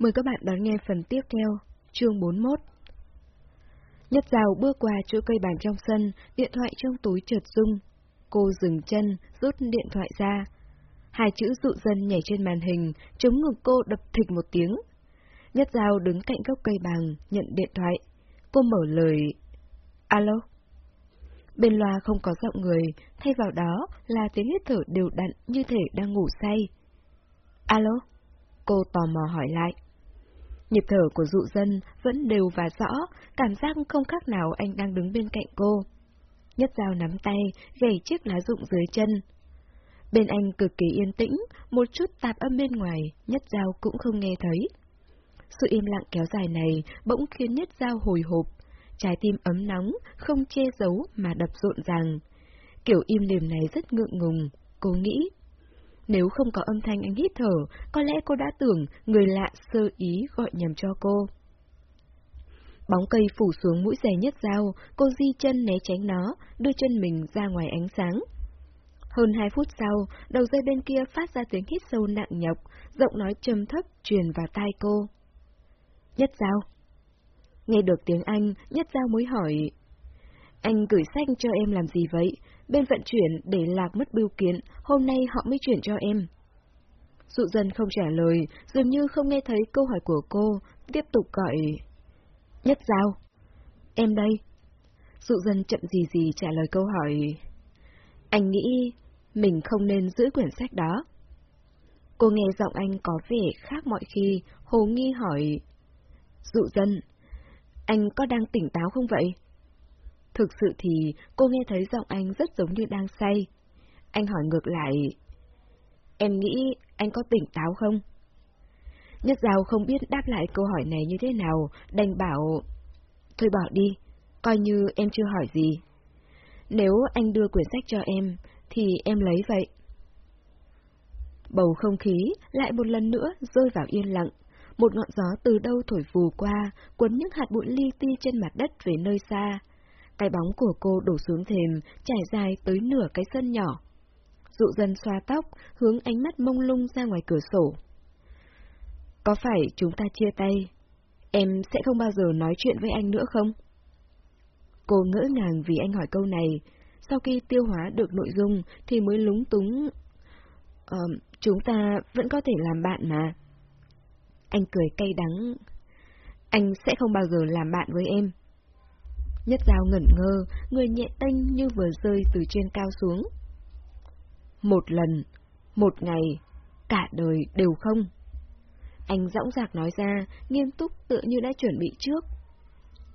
Mời các bạn đón nghe phần tiếp theo, chương 41. Nhất rào bước qua chỗ cây bàn trong sân, điện thoại trong túi trượt rung. Cô dừng chân, rút điện thoại ra. Hai chữ dụ dân nhảy trên màn hình, chống ngực cô đập thịch một tiếng. Nhất rào đứng cạnh gốc cây bàng, nhận điện thoại. Cô mở lời... Alo? Bên loa không có giọng người, thay vào đó là tiếng hít thở đều đặn như thể đang ngủ say. Alo? Cô tò mò hỏi lại. Nhịp thở của dụ dân vẫn đều và rõ, cảm giác không khác nào anh đang đứng bên cạnh cô. Nhất dao nắm tay, gầy chiếc lá rụng dưới chân. Bên anh cực kỳ yên tĩnh, một chút tạp âm bên ngoài, nhất dao cũng không nghe thấy. Sự im lặng kéo dài này bỗng khiến nhất dao hồi hộp, trái tim ấm nóng, không che giấu mà đập rộn ràng. Kiểu im lìm này rất ngượng ngùng, cô nghĩ. Nếu không có âm thanh anh hít thở, có lẽ cô đã tưởng người lạ sơ ý gọi nhầm cho cô. Bóng cây phủ xuống mũi giày nhất dao, cô di chân né tránh nó, đưa chân mình ra ngoài ánh sáng. Hơn hai phút sau, đầu dây bên kia phát ra tiếng hít sâu nặng nhọc, giọng nói trầm thấp truyền vào tai cô. Nhất dao. Nghe được tiếng Anh, Nhất dao mới hỏi. Anh gửi sách cho em làm gì vậy? Bên vận chuyển để lạc mất bưu kiện, hôm nay họ mới chuyển cho em. Dụ dân không trả lời, dường như không nghe thấy câu hỏi của cô, tiếp tục gọi. Nhất Giao. Em đây. Dụ dân chậm gì gì trả lời câu hỏi. Anh nghĩ mình không nên giữ quyển sách đó. Cô nghe giọng anh có vẻ khác mọi khi, hồ nghi hỏi. Dụ dân, anh có đang tỉnh táo không vậy? Thực sự thì cô nghe thấy giọng anh rất giống như đang say. Anh hỏi ngược lại, em nghĩ anh có tỉnh táo không? Nhất Giao không biết đáp lại câu hỏi này như thế nào, đành bảo, thôi bỏ đi, coi như em chưa hỏi gì. Nếu anh đưa quyển sách cho em, thì em lấy vậy. Bầu không khí lại một lần nữa rơi vào yên lặng. Một ngọn gió từ đâu thổi vù qua, cuốn những hạt bụi li ti trên mặt đất về nơi xa. Cái bóng của cô đổ xuống thềm, trải dài tới nửa cái sân nhỏ. Dụ dân xoa tóc, hướng ánh mắt mông lung ra ngoài cửa sổ. Có phải chúng ta chia tay? Em sẽ không bao giờ nói chuyện với anh nữa không? Cô ngỡ ngàng vì anh hỏi câu này. Sau khi tiêu hóa được nội dung thì mới lúng túng. Ờ, chúng ta vẫn có thể làm bạn mà. Anh cười cay đắng. Anh sẽ không bao giờ làm bạn với em. Nhất dao ngẩn ngơ, người nhẹ tênh như vừa rơi từ trên cao xuống. Một lần, một ngày, cả đời đều không. Anh dõng dạc nói ra, nghiêm túc tựa như đã chuẩn bị trước.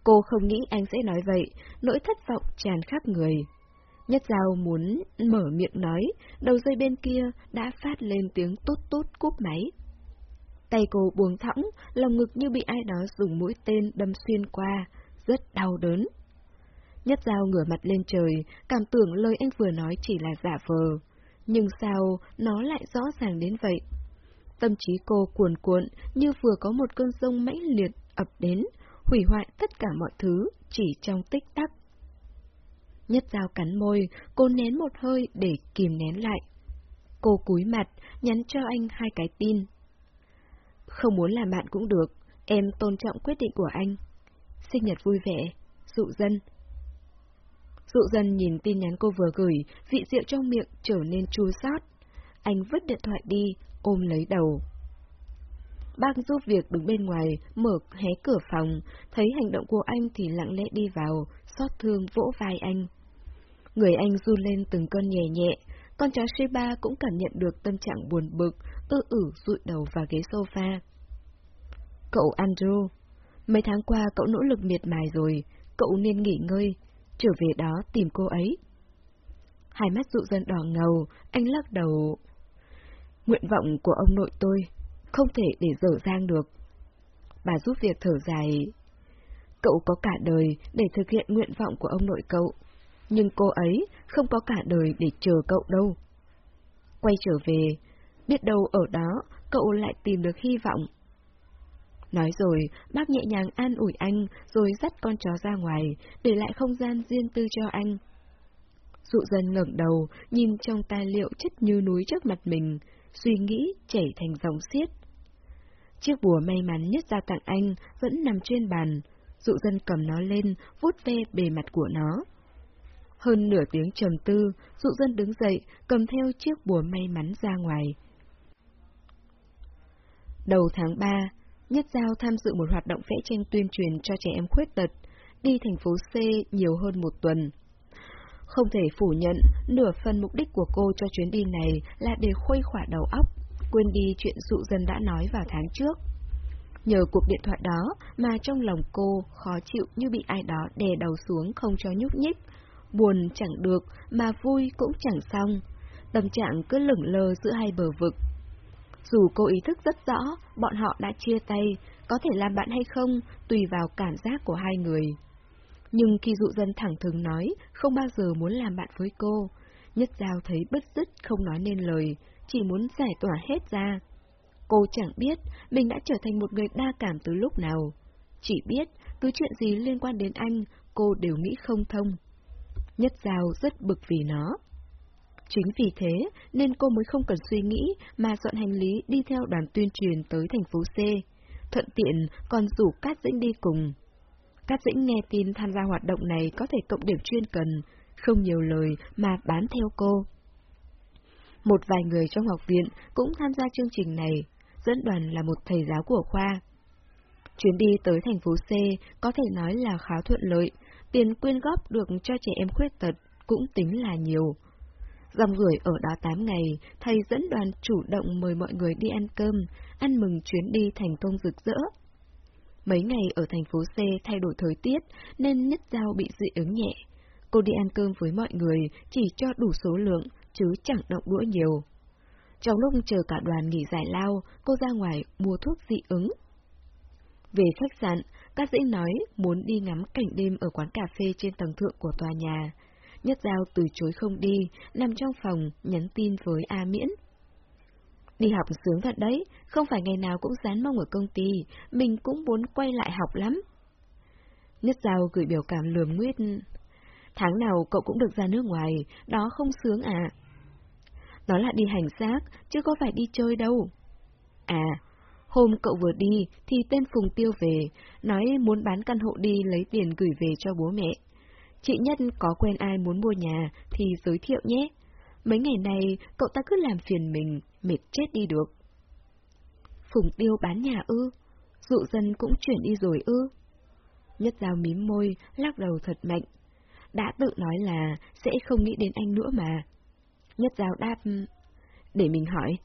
Cô không nghĩ anh sẽ nói vậy, nỗi thất vọng tràn khắp người. Nhất Giao muốn mở miệng nói, đầu dây bên kia đã phát lên tiếng tốt tốt cúp máy. Tay cô buông thõng, lòng ngực như bị ai đó dùng mũi tên đâm xuyên qua, rất đau đớn. Nhất Giao ngửa mặt lên trời, cảm tưởng lời anh vừa nói chỉ là giả vờ. Nhưng sao nó lại rõ ràng đến vậy? Tâm trí cô cuồn cuộn như vừa có một cơn sông mãnh liệt ập đến, hủy hoại tất cả mọi thứ chỉ trong tích tắc. Nhất dao cắn môi, cô nén một hơi để kìm nén lại. Cô cúi mặt, nhắn cho anh hai cái tin. Không muốn làm bạn cũng được, em tôn trọng quyết định của anh. Sinh nhật vui vẻ, dụ dân. Dụ dân nhìn tin nhắn cô vừa gửi, vị rượu trong miệng trở nên chua xót. Anh vứt điện thoại đi, ôm lấy đầu. Bác giúp việc đứng bên ngoài, mở hé cửa phòng, thấy hành động của anh thì lặng lẽ đi vào, xót thương vỗ vai anh. Người anh run lên từng cơn nhẹ nhẹ, con chó Shiba cũng cảm nhận được tâm trạng buồn bực, ư ử rụi đầu vào ghế sofa. Cậu Andrew, mấy tháng qua cậu nỗ lực miệt mài rồi, cậu nên nghỉ ngơi, trở về đó tìm cô ấy. Hai mắt dụ dân đỏ ngầu, anh lắc đầu. Nguyện vọng của ông nội tôi không thể để dở dang được. Bà giúp việc thở dài. Cậu có cả đời để thực hiện nguyện vọng của ông nội cậu, nhưng cô ấy không có cả đời để chờ cậu đâu. Quay trở về, biết đâu ở đó cậu lại tìm được hy vọng. Nói rồi, bác nhẹ nhàng an ủi anh, rồi dắt con chó ra ngoài, để lại không gian riêng tư cho anh. Dụ dân ngẩng đầu, nhìn trong tài liệu chất như núi trước mặt mình, suy nghĩ chảy thành dòng xiết. Chiếc bùa may mắn nhất ra tặng anh vẫn nằm trên bàn, dụ dân cầm nó lên, vuốt ve bề mặt của nó. Hơn nửa tiếng trầm tư, dụ dân đứng dậy, cầm theo chiếc bùa may mắn ra ngoài. Đầu tháng 3, Nhất Giao tham dự một hoạt động vẽ tranh tuyên truyền cho trẻ em khuyết tật, đi thành phố C nhiều hơn một tuần. Không thể phủ nhận, nửa phần mục đích của cô cho chuyến đi này là để khuây khỏa đầu óc, quên đi chuyện dụ dân đã nói vào tháng trước. Nhờ cuộc điện thoại đó mà trong lòng cô khó chịu như bị ai đó đè đầu xuống không cho nhúc nhích, buồn chẳng được mà vui cũng chẳng xong. Tâm trạng cứ lửng lơ giữa hai bờ vực. Dù cô ý thức rất rõ, bọn họ đã chia tay, có thể làm bạn hay không, tùy vào cảm giác của hai người. Nhưng khi dụ dân thẳng thừng nói, không bao giờ muốn làm bạn với cô, Nhất Giao thấy bất dứt không nói nên lời, chỉ muốn giải tỏa hết ra. Cô chẳng biết mình đã trở thành một người đa cảm từ lúc nào. Chỉ biết cứ chuyện gì liên quan đến anh, cô đều nghĩ không thông. Nhất Giao rất bực vì nó. Chính vì thế nên cô mới không cần suy nghĩ mà dọn hành lý đi theo đoàn tuyên truyền tới thành phố C. Thuận tiện còn rủ Cát Dĩnh đi cùng. Cát Dĩnh nghe tin tham gia hoạt động này có thể cộng điểm chuyên cần, không nhiều lời mà bán theo cô. Một vài người trong học viện cũng tham gia chương trình này, dẫn đoàn là một thầy giáo của khoa. Chuyến đi tới thành phố C có thể nói là khá thuận lợi, tiền quyên góp được cho trẻ em khuyết tật cũng tính là nhiều. Dòng người ở đó 8 ngày, thầy dẫn đoàn chủ động mời mọi người đi ăn cơm, ăn mừng chuyến đi thành công rực rỡ. Mấy ngày ở thành phố C thay đổi thời tiết nên nhất dao bị dị ứng nhẹ. Cô đi ăn cơm với mọi người chỉ cho đủ số lượng, chứ chẳng động đũa nhiều. Trong lúc chờ cả đoàn nghỉ giải lao, cô ra ngoài mua thuốc dị ứng. Về khách sạn, các dĩ nói muốn đi ngắm cảnh đêm ở quán cà phê trên tầng thượng của tòa nhà. Nhất Giao từ chối không đi, nằm trong phòng, nhắn tin với A Miễn. Đi học sướng thật đấy, không phải ngày nào cũng dán mong ở công ty, mình cũng muốn quay lại học lắm. Nhất Giao gửi biểu cảm lườm nguyết. Tháng nào cậu cũng được ra nước ngoài, đó không sướng à? Đó là đi hành xác, chứ có phải đi chơi đâu. À, hôm cậu vừa đi thì tên Phùng Tiêu về, nói muốn bán căn hộ đi lấy tiền gửi về cho bố mẹ. Chị Nhất có quen ai muốn mua nhà thì giới thiệu nhé. Mấy ngày này cậu ta cứ làm phiền mình, mệt chết đi được. Phùng Tiêu bán nhà ư? Dụ dân cũng chuyển đi rồi ư? Nhất Giao mím môi, lắc đầu thật mạnh. Đã tự nói là sẽ không nghĩ đến anh nữa mà. Nhất Giao đáp, để mình hỏi.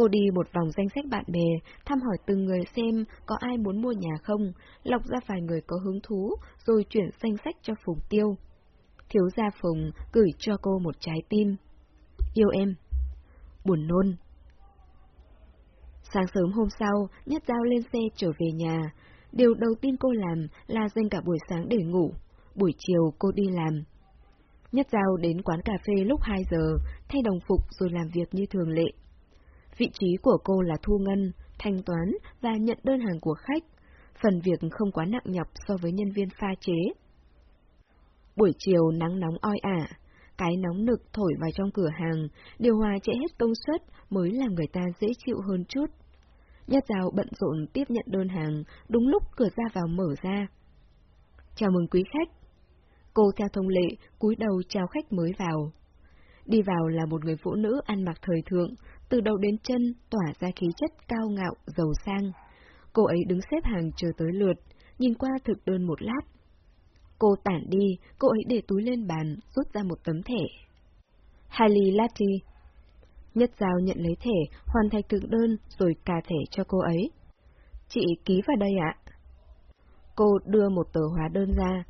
Cô đi một vòng danh sách bạn bè, thăm hỏi từng người xem có ai muốn mua nhà không, lọc ra vài người có hứng thú, rồi chuyển danh sách cho Phùng Tiêu. Thiếu gia Phùng gửi cho cô một trái tim. Yêu em. Buồn nôn. Sáng sớm hôm sau, Nhất Giao lên xe trở về nhà. Điều đầu tiên cô làm là dành cả buổi sáng để ngủ. Buổi chiều cô đi làm. Nhất Giao đến quán cà phê lúc 2 giờ, thay đồng phục rồi làm việc như thường lệ. Vị trí của cô là thu ngân, thanh toán và nhận đơn hàng của khách. Phần việc không quá nặng nhọc so với nhân viên pha chế. Buổi chiều nắng nóng oi ả, cái nóng nực thổi vào trong cửa hàng, điều hòa chạy hết công suất mới làm người ta dễ chịu hơn chút. Nhất Giao bận rộn tiếp nhận đơn hàng, đúng lúc cửa ra vào mở ra. Chào mừng quý khách. Cô theo thông lệ, cúi đầu chào khách mới vào. Đi vào là một người phụ nữ ăn mặc thời thượng, từ đầu đến chân tỏa ra khí chất cao ngạo, giàu sang. Cô ấy đứng xếp hàng chờ tới lượt, nhìn qua thực đơn một lát. Cô tản đi, cô ấy để túi lên bàn, rút ra một tấm thẻ. Hailey Lati. Nhất Giao nhận lấy thẻ, hoàn thành thực đơn rồi cà thẻ cho cô ấy. Chị ký vào đây ạ. Cô đưa một tờ hóa đơn ra.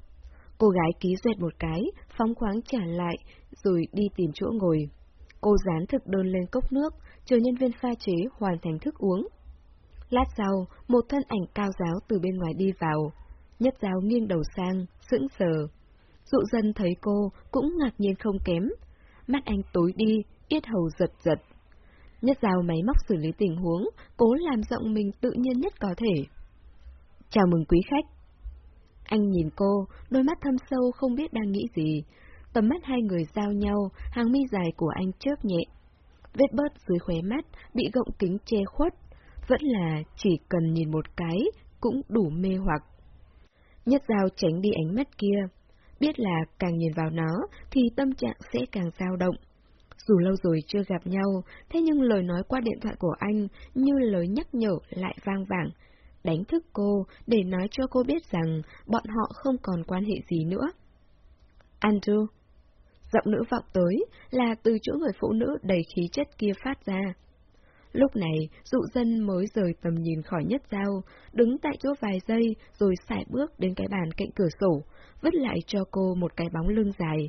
Cô gái ký duyệt một cái, phóng khoáng trả lại, rồi đi tìm chỗ ngồi. Cô dán thực đơn lên cốc nước, chờ nhân viên pha chế hoàn thành thức uống. Lát sau, một thân ảnh cao giáo từ bên ngoài đi vào. Nhất giáo nghiêng đầu sang, sững sờ. Dụ dân thấy cô, cũng ngạc nhiên không kém. Mắt anh tối đi, yết hầu giật giật. Nhất giáo máy móc xử lý tình huống, cố làm giọng mình tự nhiên nhất có thể. Chào mừng quý khách. Anh nhìn cô, đôi mắt thâm sâu không biết đang nghĩ gì. Tầm mắt hai người giao nhau, hàng mi dài của anh chớp nhẹ. Vết bớt dưới khóe mắt, bị gọng kính che khuất. vẫn là chỉ cần nhìn một cái cũng đủ mê hoặc. Nhất dao tránh đi ánh mắt kia, biết là càng nhìn vào nó thì tâm trạng sẽ càng dao động. Dù lâu rồi chưa gặp nhau, thế nhưng lời nói qua điện thoại của anh như lời nhắc nhở lại vang vẳng, đánh thức cô để nói cho cô biết rằng bọn họ không còn quan hệ gì nữa. Andrew Giọng nữ vọng tới là từ chỗ người phụ nữ đầy khí chất kia phát ra. Lúc này, dụ dân mới rời tầm nhìn khỏi nhất dao, đứng tại chỗ vài giây rồi sải bước đến cái bàn cạnh cửa sổ, vứt lại cho cô một cái bóng lưng dài.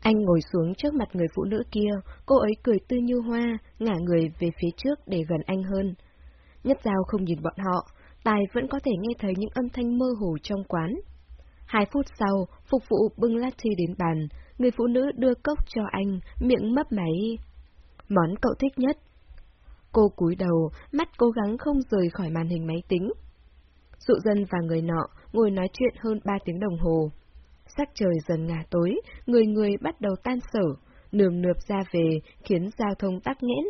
Anh ngồi xuống trước mặt người phụ nữ kia, cô ấy cười tươi như hoa, ngả người về phía trước để gần anh hơn. Nhất dao không nhìn bọn họ, Tài vẫn có thể nghe thấy những âm thanh mơ hồ trong quán. Hai phút sau, phục vụ bưng latte đến bàn, người phụ nữ đưa cốc cho anh, miệng mấp máy. Món cậu thích nhất. Cô cúi đầu, mắt cố gắng không rời khỏi màn hình máy tính. Dụ dân và người nọ ngồi nói chuyện hơn ba tiếng đồng hồ. Sắc trời dần ngả tối, người người bắt đầu tan sở, nườm nượp ra về, khiến giao thông tắc nghẽn.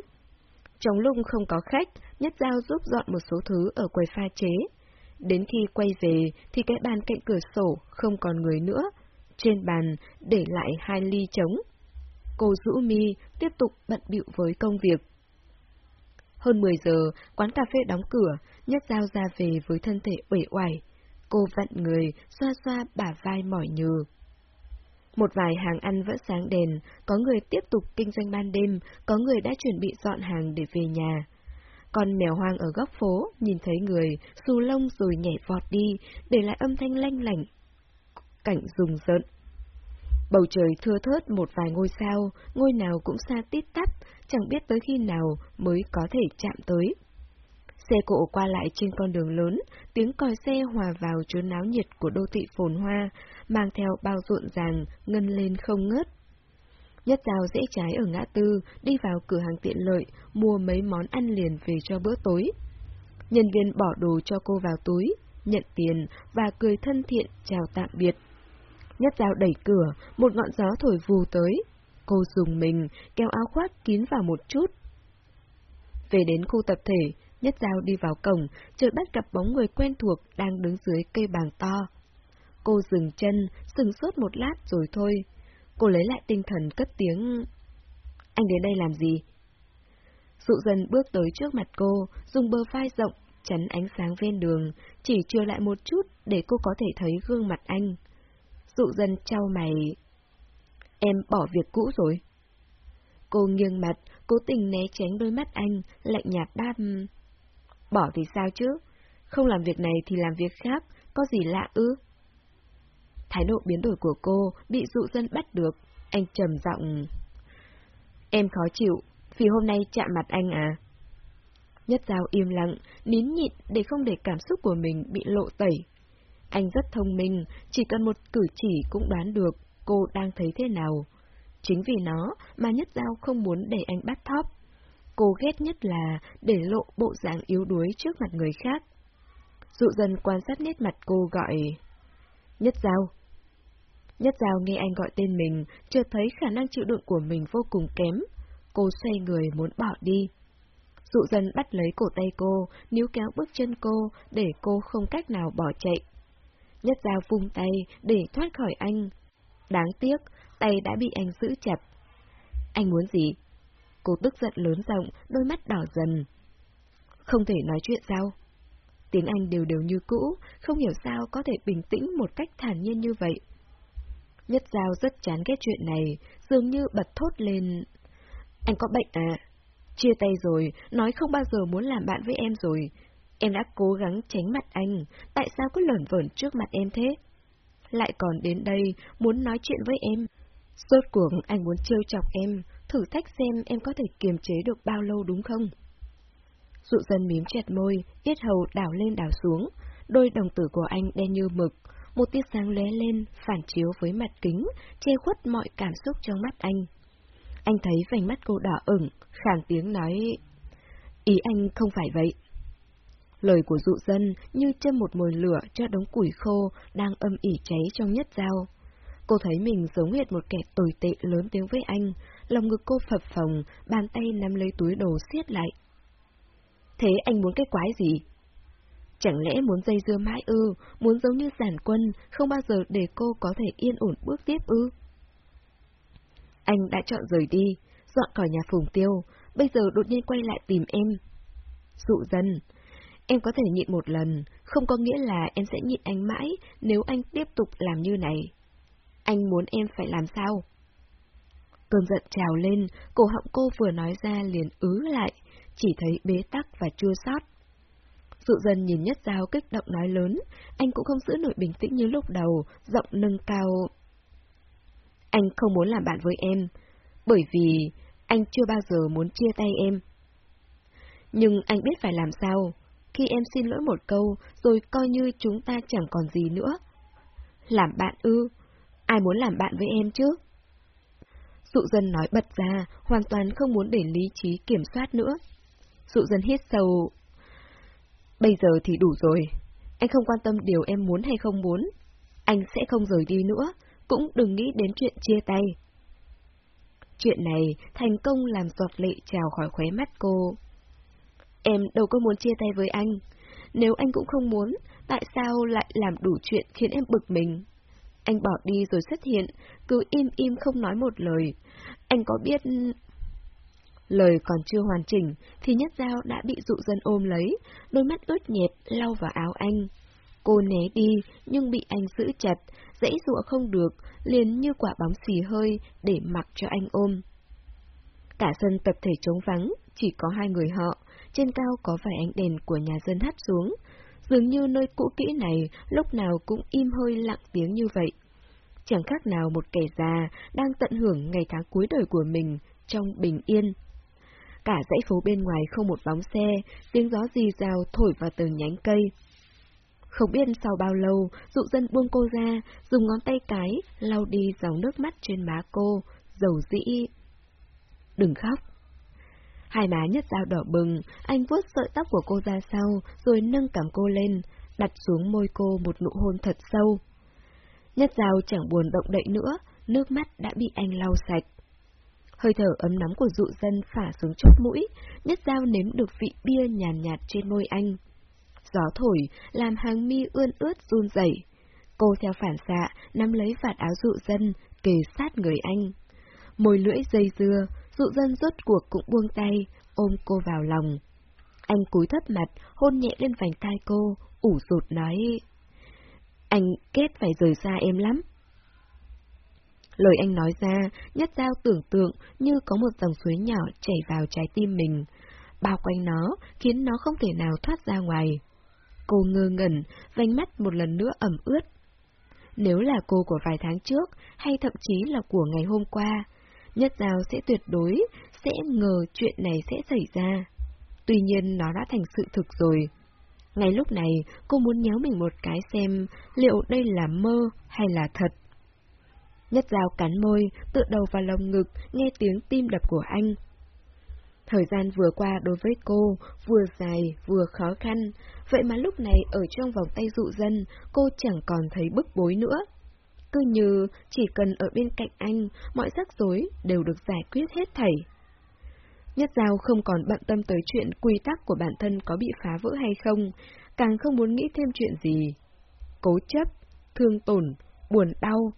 Trong lúc không có khách, Nhất Giao giúp dọn một số thứ ở quầy pha chế. Đến khi quay về thì cái bàn cạnh cửa sổ không còn người nữa. Trên bàn để lại hai ly trống. Cô rũ mi tiếp tục bận bịu với công việc. Hơn 10 giờ, quán cà phê đóng cửa, Nhất Giao ra về với thân thể uể oải. Cô vặn người, xoa xoa bả vai mỏi nhừ. Một vài hàng ăn vẫn sáng đèn, có người tiếp tục kinh doanh ban đêm, có người đã chuẩn bị dọn hàng để về nhà. Con mèo hoang ở góc phố, nhìn thấy người, xù lông rồi nhảy vọt đi, để lại âm thanh lanh lảnh. Cảnh rùng rợn. Bầu trời thưa thớt một vài ngôi sao, ngôi nào cũng xa tít tắp, chẳng biết tới khi nào mới có thể chạm tới. Xe cộ qua lại trên con đường lớn, tiếng còi xe hòa vào chốn náo nhiệt của đô thị phồn hoa, mang theo bao rộn ràng, ngân lên không ngớt. Nhất dao dễ trái ở ngã tư, đi vào cửa hàng tiện lợi, mua mấy món ăn liền về cho bữa tối. Nhân viên bỏ đồ cho cô vào túi, nhận tiền và cười thân thiện chào tạm biệt. Nhất dao đẩy cửa, một ngọn gió thổi vù tới. Cô dùng mình, kéo áo khoác kín vào một chút. Về đến khu tập thể, Nhất dao đi vào cổng, chợt bắt gặp bóng người quen thuộc đang đứng dưới cây bàng to. Cô dừng chân, sừng sốt một lát rồi thôi. Cô lấy lại tinh thần cất tiếng. Anh đến đây làm gì? Dụ dần bước tới trước mặt cô, dùng bờ vai rộng, chắn ánh sáng ven đường, chỉ chưa lại một chút để cô có thể thấy gương mặt anh. Dụ dân trao mày. Em bỏ việc cũ rồi. Cô nghiêng mặt, cố tình né tránh đôi mắt anh, lạnh nhạt đáp. Bỏ thì sao chứ? Không làm việc này thì làm việc khác, có gì lạ ư? Thái độ biến đổi của cô bị dụ dân bắt được, anh trầm giọng. Em khó chịu, vì hôm nay chạm mặt anh à? Nhất Giao im lặng, nín nhịn để không để cảm xúc của mình bị lộ tẩy. Anh rất thông minh, chỉ cần một cử chỉ cũng đoán được cô đang thấy thế nào. Chính vì nó mà Nhất Giao không muốn để anh bắt thóp. Cô ghét nhất là để lộ bộ dạng yếu đuối trước mặt người khác. Dụ dần quan sát nét mặt cô gọi... Nhất Giao, Nhất Giao nghe anh gọi tên mình, chợt thấy khả năng chịu đựng của mình vô cùng kém. Cô xoay người muốn bỏ đi. Dụ dần bắt lấy cổ tay cô, níu kéo bước chân cô, để cô không cách nào bỏ chạy. Nhất Giao vung tay để thoát khỏi anh. Đáng tiếc, tay đã bị anh giữ chặt. Anh muốn gì? Cô tức giận lớn giọng, đôi mắt đỏ dần. Không thể nói chuyện sao? Tiếng Anh đều đều như cũ, không hiểu sao có thể bình tĩnh một cách thản nhiên như vậy. Nhất Giao rất chán ghét chuyện này, dường như bật thốt lên. Anh có bệnh à? Chia tay rồi, nói không bao giờ muốn làm bạn với em rồi. Em đã cố gắng tránh mặt anh, tại sao cứ lởn vởn trước mặt em thế? Lại còn đến đây, muốn nói chuyện với em. Rốt cuộc anh muốn trêu chọc em, thử thách xem em có thể kiềm chế được bao lâu đúng không? Dụ dân mím chẹt môi, yết hầu đảo lên đảo xuống, đôi đồng tử của anh đen như mực, một tia sáng lóe lên, phản chiếu với mặt kính, che khuất mọi cảm xúc trong mắt anh. Anh thấy vành mắt cô đỏ ửng, khàn tiếng nói, ý anh không phải vậy. Lời của dụ dân như châm một mồi lửa cho đống củi khô đang âm ỉ cháy trong nhất dao. Cô thấy mình giống hệt một kẻ tồi tệ lớn tiếng với anh, lòng ngực cô phập phồng, bàn tay nắm lấy túi đồ siết lại. Thế anh muốn cái quái gì? Chẳng lẽ muốn dây dưa mãi ư, muốn giống như giản quân, không bao giờ để cô có thể yên ổn bước tiếp ư? Anh đã chọn rời đi, dọn khỏi nhà phùng tiêu, bây giờ đột nhiên quay lại tìm em. Dụ dân, em có thể nhịn một lần, không có nghĩa là em sẽ nhịn anh mãi nếu anh tiếp tục làm như này. Anh muốn em phải làm sao? Cơn giận trào lên, cổ họng cô vừa nói ra liền ứ lại, chỉ thấy bế tắc và chua xót. Dụ dần nhìn nhất dao kích động nói lớn, anh cũng không giữ nổi bình tĩnh như lúc đầu, giọng nâng cao. Anh không muốn làm bạn với em, bởi vì anh chưa bao giờ muốn chia tay em. Nhưng anh biết phải làm sao, khi em xin lỗi một câu, rồi coi như chúng ta chẳng còn gì nữa. Làm bạn ư? Ai muốn làm bạn với em chứ? Dụ dân nói bật ra, hoàn toàn không muốn để lý trí kiểm soát nữa. Dụ dân hít sâu. Bây giờ thì đủ rồi. Anh không quan tâm điều em muốn hay không muốn. Anh sẽ không rời đi nữa, cũng đừng nghĩ đến chuyện chia tay. Chuyện này thành công làm giọt lệ trào khỏi khóe mắt cô. Em đâu có muốn chia tay với anh. Nếu anh cũng không muốn, tại sao lại làm đủ chuyện khiến em bực mình? Anh bỏ đi rồi xuất hiện, cứ im im không nói một lời. Anh có biết... Lời còn chưa hoàn chỉnh, thì nhất giao đã bị dụ dân ôm lấy, đôi mắt ướt nhẹp lau vào áo anh. Cô né đi, nhưng bị anh giữ chặt, dãy dụa không được, liền như quả bóng xì hơi để mặc cho anh ôm. Cả sân tập thể trống vắng, chỉ có hai người họ, trên cao có vài ánh đèn của nhà dân hắt xuống. Dường như nơi cũ kỹ này lúc nào cũng im hơi lặng tiếng như vậy. Chẳng khác nào một kẻ già đang tận hưởng ngày tháng cuối đời của mình trong bình yên. Cả dãy phố bên ngoài không một bóng xe, tiếng gió rì rào thổi vào từng nhánh cây. Không biết sau bao lâu, dụ dân buông cô ra, dùng ngón tay cái, lau đi dòng nước mắt trên má cô, dầu dĩ. Đừng khóc. Hai má nhất dao đỏ bừng, anh vuốt sợi tóc của cô ra sau, rồi nâng cảm cô lên, đặt xuống môi cô một nụ hôn thật sâu. Nhất dao chẳng buồn động đậy nữa, nước mắt đã bị anh lau sạch. Hơi thở ấm nóng của dụ dân phả xuống chóp mũi, nhất dao nếm được vị bia nhàn nhạt, nhạt trên môi anh. Gió thổi, làm hàng mi ươn ướt run rẩy. Cô theo phản xạ, nắm lấy vạt áo dụ dân, kề sát người anh. Môi lưỡi dây dưa, dụ dân rốt cuộc cũng buông tay, ôm cô vào lòng. Anh cúi thấp mặt, hôn nhẹ lên vành tai cô, ủ rụt nói. Anh kết phải rời xa em lắm. Lời anh nói ra, nhất giao tưởng tượng như có một dòng suối nhỏ chảy vào trái tim mình. Bao quanh nó, khiến nó không thể nào thoát ra ngoài. Cô ngơ ngẩn, vành mắt một lần nữa ẩm ướt. Nếu là cô của vài tháng trước, hay thậm chí là của ngày hôm qua, Nhất Giao sẽ tuyệt đối, sẽ ngờ chuyện này sẽ xảy ra. Tuy nhiên nó đã thành sự thực rồi. Ngay lúc này, cô muốn nhéo mình một cái xem liệu đây là mơ hay là thật. Nhất Giao cắn môi, tự đầu vào lồng ngực, nghe tiếng tim đập của anh. Thời gian vừa qua đối với cô, vừa dài, vừa khó khăn, vậy mà lúc này ở trong vòng tay dụ dân, cô chẳng còn thấy bức bối nữa. Cứ như chỉ cần ở bên cạnh anh, mọi rắc rối đều được giải quyết hết thảy. Nhất Giao không còn bận tâm tới chuyện quy tắc của bản thân có bị phá vỡ hay không, càng không muốn nghĩ thêm chuyện gì. Cố chấp, thương tổn, buồn đau,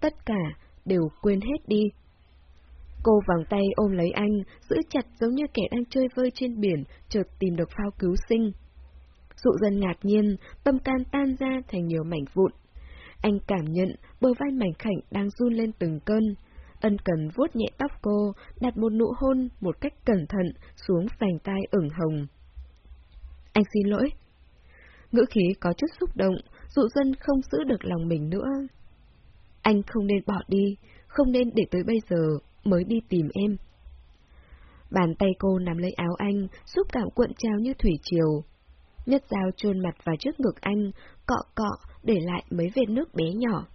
tất cả đều quên hết đi. Cô vòng tay ôm lấy anh, giữ chặt giống như kẻ đang chơi vơi trên biển, chợt tìm được phao cứu sinh. Dụ dân ngạc nhiên, tâm can tan ra thành nhiều mảnh vụn. Anh cảm nhận bờ vai mảnh khảnh đang run lên từng cơn. Ân cần vuốt nhẹ tóc cô, đặt một nụ hôn một cách cẩn thận xuống vành tai ửng hồng. Anh xin lỗi. Ngữ khí có chút xúc động, dụ dân không giữ được lòng mình nữa. Anh không nên bỏ đi, không nên để tới bây giờ mới đi tìm em. Bàn tay cô nắm lấy áo anh, xúc cảm cuộn trao như thủy triều. Nhất dao chôn mặt vào trước ngực anh, cọ cọ, để lại mấy vệt nước bé nhỏ.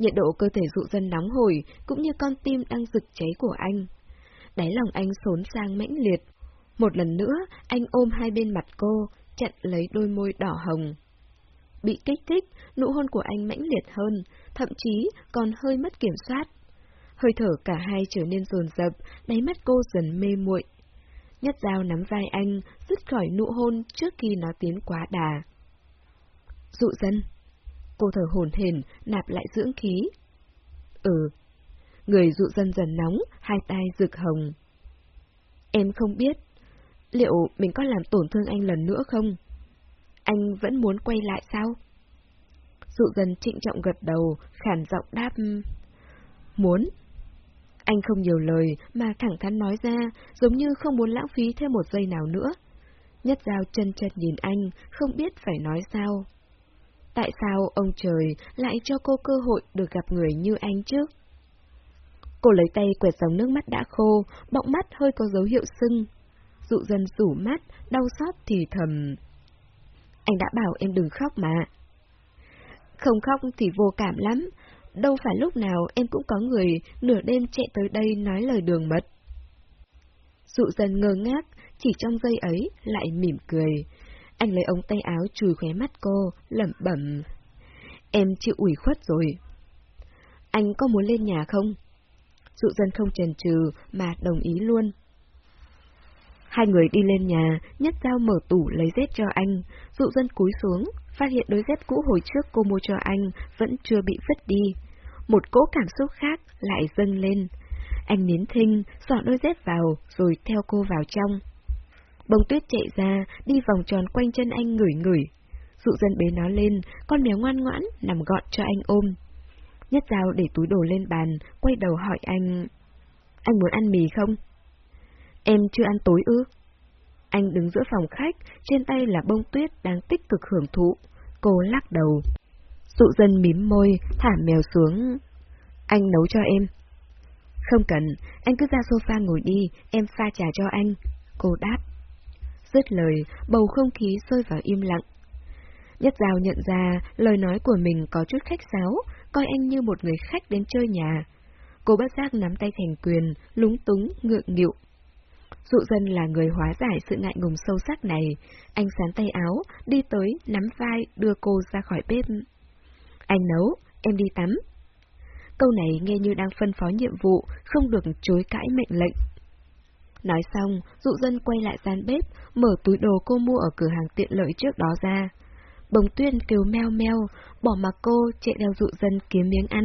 Nhiệt độ cơ thể dụ dân nóng hổi, cũng như con tim đang rực cháy của anh. Đáy lòng anh xốn sang mãnh liệt. Một lần nữa, anh ôm hai bên mặt cô, chặn lấy đôi môi đỏ hồng. Bị kích thích, nụ hôn của anh mãnh liệt hơn, thậm chí còn hơi mất kiểm soát. Hơi thở cả hai trở nên dồn dập, đáy mắt cô dần mê muội. Nhất dao nắm vai anh, dứt khỏi nụ hôn trước khi nó tiến quá đà. Dụ dân. Cô thở hồn hển, nạp lại dưỡng khí. Ừ. Người dụ dân dần nóng, hai tay rực hồng. Em không biết, liệu mình có làm tổn thương anh lần nữa không? Anh vẫn muốn quay lại sao? Dụ dân trịnh trọng gật đầu, khản giọng đáp. Muốn. Anh không nhiều lời mà thẳng thắn nói ra, giống như không muốn lãng phí thêm một giây nào nữa. Nhất giao chân chân nhìn anh, không biết phải nói sao. Tại sao ông trời lại cho cô cơ hội được gặp người như anh chứ? Cô lấy tay quẹt dòng nước mắt đã khô, bọng mắt hơi có dấu hiệu sưng. Dụ dân rủ mắt, đau xót thì thầm. Anh đã bảo em đừng khóc mà. Không khóc thì vô cảm lắm, đâu phải lúc nào em cũng có người nửa đêm chạy tới đây nói lời đường mật. Dụ dân ngơ ngác, chỉ trong giây ấy lại mỉm cười. Anh lấy ống tay áo chùi khóe mắt cô, lẩm bẩm. Em chịu ủy khuất rồi. Anh có muốn lên nhà không? Dụ dân không chần chừ mà đồng ý luôn. Hai người đi lên nhà, nhất dao mở tủ lấy dép cho anh, dụ dân cúi xuống, phát hiện đôi dép cũ hồi trước cô mua cho anh vẫn chưa bị vứt đi. Một cỗ cảm xúc khác lại dâng lên. Anh nín thinh, dọn đôi dép vào, rồi theo cô vào trong. Bông tuyết chạy ra, đi vòng tròn quanh chân anh ngửi ngửi. Dụ dân bế nó lên, con mèo ngoan ngoãn, nằm gọn cho anh ôm. Nhất dao để túi đồ lên bàn, quay đầu hỏi anh... Anh muốn ăn mì không? Em chưa ăn tối ư? Anh đứng giữa phòng khách, trên tay là bông tuyết đang tích cực hưởng thụ. Cô lắc đầu. Dụ dân mím môi, thả mèo xuống. Anh nấu cho em. Không cần, anh cứ ra sofa ngồi đi, em pha trà cho anh. Cô đáp. Dứt lời, bầu không khí rơi vào im lặng. Nhất Giao nhận ra lời nói của mình có chút khách sáo, coi anh như một người khách đến chơi nhà. Cô bất giác nắm tay thành quyền, lúng túng, ngượng nghịu. Dụ dân là người hóa giải sự ngại ngùng sâu sắc này. Anh sán tay áo, đi tới, nắm vai, đưa cô ra khỏi bếp. Anh nấu, em đi tắm. Câu này nghe như đang phân phó nhiệm vụ, không được chối cãi mệnh lệnh. Nói xong, dụ dân quay lại gian bếp, mở túi đồ cô mua ở cửa hàng tiện lợi trước đó ra. Bồng tuyên kêu meo meo, bỏ mặc cô chạy theo dụ dân kiếm miếng ăn.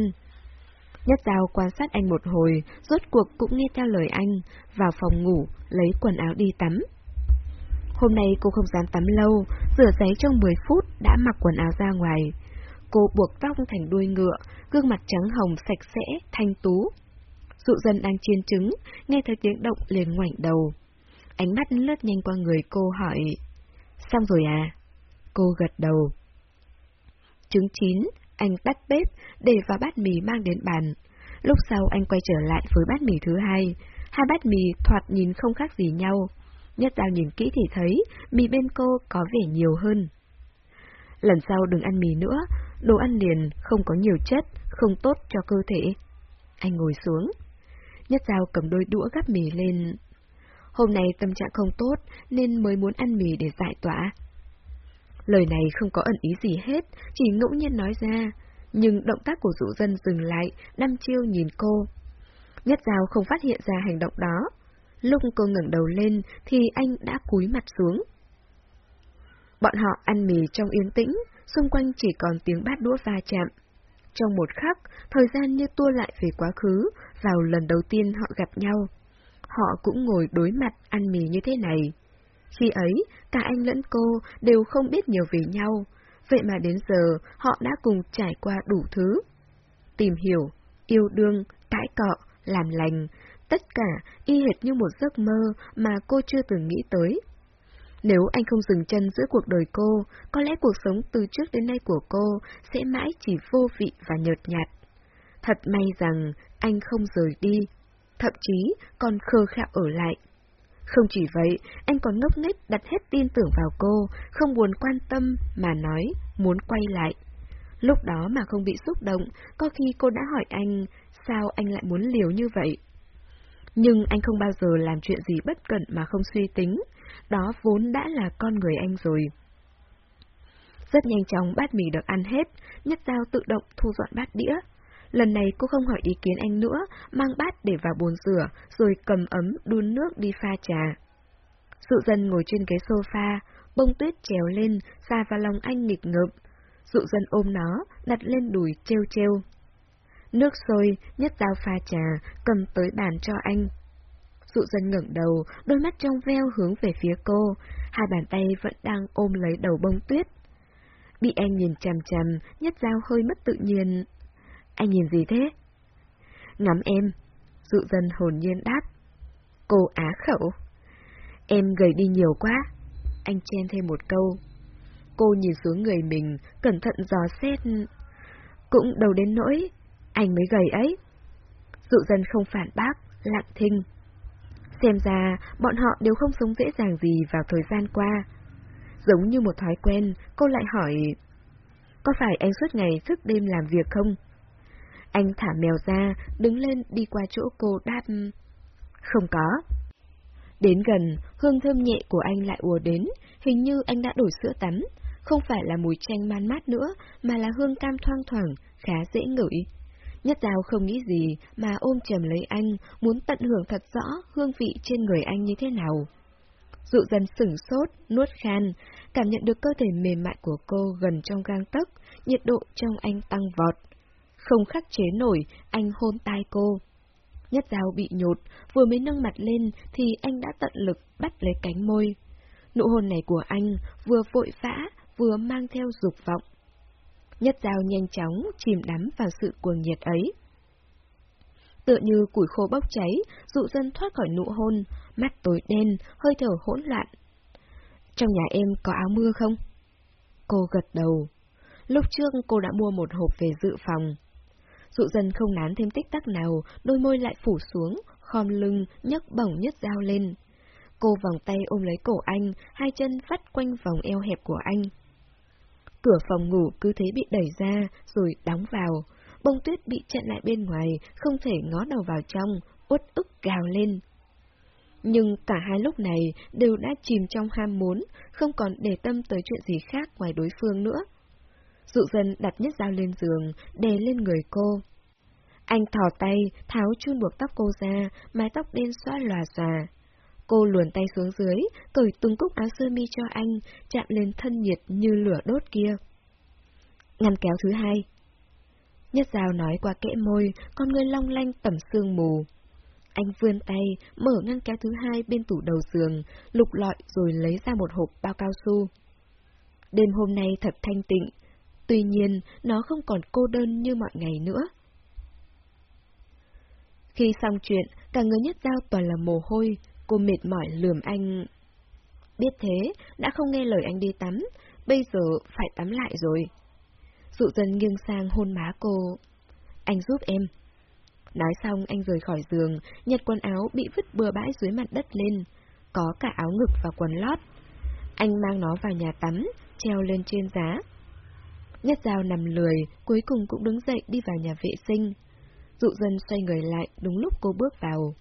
Nhất dao quan sát anh một hồi, rốt cuộc cũng nghe theo lời anh, vào phòng ngủ, lấy quần áo đi tắm. Hôm nay cô không dám tắm lâu, rửa giấy trong 10 phút đã mặc quần áo ra ngoài. Cô buộc tóc thành đuôi ngựa, gương mặt trắng hồng sạch sẽ, thanh tú. Dụ dân đang chiên trứng, nghe thấy tiếng động liền ngoảnh đầu. Ánh mắt lướt nhanh qua người cô hỏi, Xong rồi à? Cô gật đầu. Trứng chín, anh tắt bếp, để vào bát mì mang đến bàn. Lúc sau anh quay trở lại với bát mì thứ hai. Hai bát mì thoạt nhìn không khác gì nhau. Nhất dao nhìn kỹ thì thấy, mì bên cô có vẻ nhiều hơn. Lần sau đừng ăn mì nữa, đồ ăn liền không có nhiều chất, không tốt cho cơ thể. Anh ngồi xuống. Nhất dao cầm đôi đũa gắp mì lên. Hôm nay tâm trạng không tốt nên mới muốn ăn mì để giải tỏa. Lời này không có ẩn ý gì hết, chỉ ngẫu nhiên nói ra, nhưng động tác của dụ dân dừng lại, đăm chiêu nhìn cô. Nhất Giao không phát hiện ra hành động đó. Lúc cô ngẩng đầu lên thì anh đã cúi mặt xuống. Bọn họ ăn mì trong yên tĩnh, xung quanh chỉ còn tiếng bát đũa va chạm. Trong một khắc, thời gian như tua lại về quá khứ, vào lần đầu tiên họ gặp nhau. Họ cũng ngồi đối mặt ăn mì như thế này. Khi ấy, cả anh lẫn cô đều không biết nhiều về nhau, vậy mà đến giờ họ đã cùng trải qua đủ thứ. Tìm hiểu, yêu đương, cãi cọ, làm lành, tất cả y hệt như một giấc mơ mà cô chưa từng nghĩ tới. Nếu anh không dừng chân giữa cuộc đời cô, có lẽ cuộc sống từ trước đến nay của cô sẽ mãi chỉ vô vị và nhợt nhạt. Thật may rằng anh không rời đi, thậm chí còn khờ khạo ở lại. Không chỉ vậy, anh còn ngốc nghếch đặt hết tin tưởng vào cô, không buồn quan tâm mà nói muốn quay lại. Lúc đó mà không bị xúc động, có khi cô đã hỏi anh sao anh lại muốn liều như vậy. Nhưng anh không bao giờ làm chuyện gì bất cẩn mà không suy tính, đó vốn đã là con người anh rồi. Rất nhanh chóng bát mì được ăn hết, nhất dao tự động thu dọn bát đĩa. Lần này cô không hỏi ý kiến anh nữa, mang bát để vào bồn rửa, rồi cầm ấm đun nước đi pha trà. Dụ dân ngồi trên ghế sofa, bông tuyết trèo lên, xa vào lòng anh nghịch ngợm. Dụ dân ôm nó, đặt lên đùi treo treo. Nước sôi, nhất dao pha trà, cầm tới bàn cho anh. Dụ dân ngẩng đầu, đôi mắt trong veo hướng về phía cô, hai bàn tay vẫn đang ôm lấy đầu bông tuyết. Bị anh nhìn chằm chằm, nhất dao hơi mất tự nhiên. Anh nhìn gì thế? Ngắm em. Dụ dân hồn nhiên đáp. Cô á khẩu. Em gầy đi nhiều quá. Anh chen thêm một câu. Cô nhìn xuống người mình, cẩn thận dò xét. Cũng đầu đến nỗi, anh mới gầy ấy. Dụ dân không phản bác, lặng thinh. Xem ra, bọn họ đều không sống dễ dàng gì vào thời gian qua. Giống như một thói quen, cô lại hỏi, có phải anh suốt ngày thức đêm làm việc không? Anh thả mèo ra, đứng lên đi qua chỗ cô đáp, không có. Đến gần, hương thơm nhẹ của anh lại ùa đến, hình như anh đã đổi sữa tắm, không phải là mùi chanh man mát nữa, mà là hương cam thoang thoảng, khá dễ ngửi. Nhất Dao không nghĩ gì mà ôm chầm lấy anh, muốn tận hưởng thật rõ hương vị trên người anh như thế nào. Dụ dần sửng sốt, nuốt khan, cảm nhận được cơ thể mềm mại của cô gần trong gang tấc, nhiệt độ trong anh tăng vọt. Không khắc chế nổi, anh hôn tai cô. Nhất Dao bị nhột, vừa mới nâng mặt lên thì anh đã tận lực bắt lấy cánh môi. Nụ hôn này của anh vừa vội vã, vừa mang theo dục vọng. Nhất dao nhanh chóng chìm đắm vào sự cuồng nhiệt ấy. Tựa như củi khô bốc cháy, dụ dân thoát khỏi nụ hôn, mắt tối đen, hơi thở hỗn loạn. Trong nhà em có áo mưa không? Cô gật đầu. Lúc trước cô đã mua một hộp về dự phòng. Dụ dân không nán thêm tích tắc nào, đôi môi lại phủ xuống, khom lưng, nhấc bổng nhất dao lên. Cô vòng tay ôm lấy cổ anh, hai chân vắt quanh vòng eo hẹp của anh. Cửa phòng ngủ cứ thế bị đẩy ra, rồi đóng vào. Bông tuyết bị chặn lại bên ngoài, không thể ngó đầu vào trong, uất ức gào lên. Nhưng cả hai lúc này đều đã chìm trong ham muốn, không còn để tâm tới chuyện gì khác ngoài đối phương nữa. Dụ dân đặt nhất dao lên giường, đè lên người cô. Anh thò tay, tháo chun buộc tóc cô ra, mái tóc đen xóa lòa xòa. Cô luồn tay xuống dưới, cởi từng cúc áo sơ mi cho anh, chạm lên thân nhiệt như lửa đốt kia. Ngăn kéo thứ hai. Nhất Giao nói qua kẽ môi, con người long lanh tẩm sương mù. Anh vươn tay, mở ngăn kéo thứ hai bên tủ đầu giường, lục lọi rồi lấy ra một hộp bao cao su. Đêm hôm nay thật thanh tịnh, tuy nhiên nó không còn cô đơn như mọi ngày nữa. Khi xong chuyện, cả người nhất giao toàn là mồ hôi, Cô mệt mỏi lườm anh. Biết thế, đã không nghe lời anh đi tắm, bây giờ phải tắm lại rồi. Dụ dần nghiêng sang hôn má cô. Anh giúp em. Nói xong anh rời khỏi giường, nhặt quần áo bị vứt bừa bãi dưới mặt đất lên. Có cả áo ngực và quần lót. Anh mang nó vào nhà tắm, treo lên trên giá. Nhất dao nằm lười, cuối cùng cũng đứng dậy đi vào nhà vệ sinh. Dụ dân xoay người lại đúng lúc cô bước vào.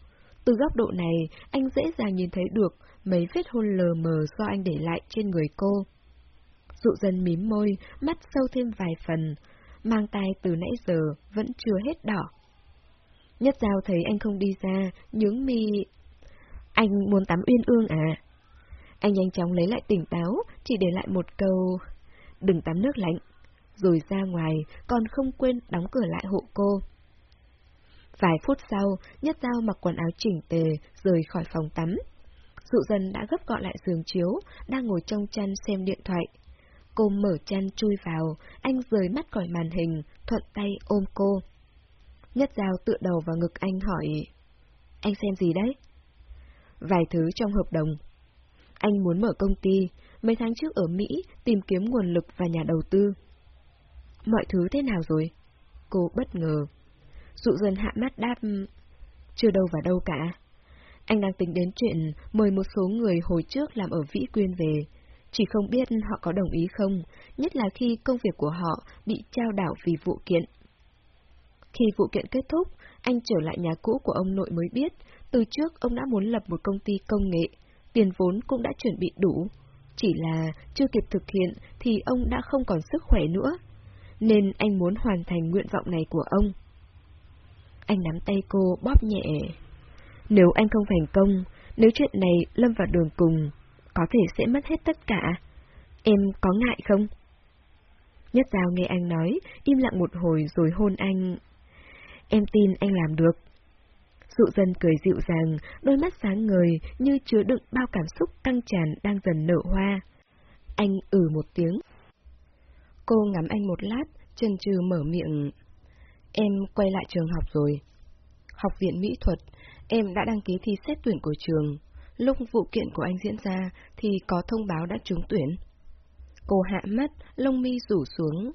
Từ góc độ này, anh dễ dàng nhìn thấy được mấy vết hôn lờ mờ do anh để lại trên người cô. Dụ dần mím môi, mắt sâu thêm vài phần, mang tay từ nãy giờ vẫn chưa hết đỏ. Nhất Giao thấy anh không đi ra, nhướng mi... Anh muốn tắm uyên ương à? Anh nhanh chóng lấy lại tỉnh táo, chỉ để lại một câu... Đừng tắm nước lạnh. Rồi ra ngoài, còn không quên đóng cửa lại hộ cô. Vài phút sau, Nhất Giao mặc quần áo chỉnh tề, rời khỏi phòng tắm. Dụ dần đã gấp gọn lại giường chiếu, đang ngồi trong chăn xem điện thoại. Cô mở chăn chui vào, anh rời mắt khỏi màn hình, thuận tay ôm cô. Nhất Giao tựa đầu vào ngực anh hỏi, anh xem gì đấy? Vài thứ trong hợp đồng. Anh muốn mở công ty, mấy tháng trước ở Mỹ tìm kiếm nguồn lực và nhà đầu tư. Mọi thứ thế nào rồi? Cô bất ngờ. Dụ dần hạ mắt đáp, ừ, chưa đâu vào đâu cả. Anh đang tính đến chuyện mời một số người hồi trước làm ở Vĩ Quyên về. Chỉ không biết họ có đồng ý không, nhất là khi công việc của họ bị trao đảo vì vụ kiện. Khi vụ kiện kết thúc, anh trở lại nhà cũ của ông nội mới biết, từ trước ông đã muốn lập một công ty công nghệ, tiền vốn cũng đã chuẩn bị đủ. Chỉ là chưa kịp thực hiện thì ông đã không còn sức khỏe nữa, nên anh muốn hoàn thành nguyện vọng này của ông. Anh nắm tay cô bóp nhẹ. Nếu anh không thành công, Nếu chuyện này lâm vào đường cùng, có thể sẽ mất hết tất cả. Em có ngại không? Nhất Giao nghe anh nói, im lặng một hồi rồi hôn anh. Em tin anh làm được. Dụ dân cười dịu dàng, đôi mắt sáng ngời như chứa đựng bao cảm xúc căng tràn đang dần nở hoa. Anh ừ một tiếng. Cô ngắm anh một lát, chân trừ mở miệng. Em quay lại trường học rồi. Học viện mỹ thuật, em đã đăng ký thi xét tuyển của trường. Lúc vụ kiện của anh diễn ra thì có thông báo đã trúng tuyển. Cô hạ mắt, lông mi rủ xuống.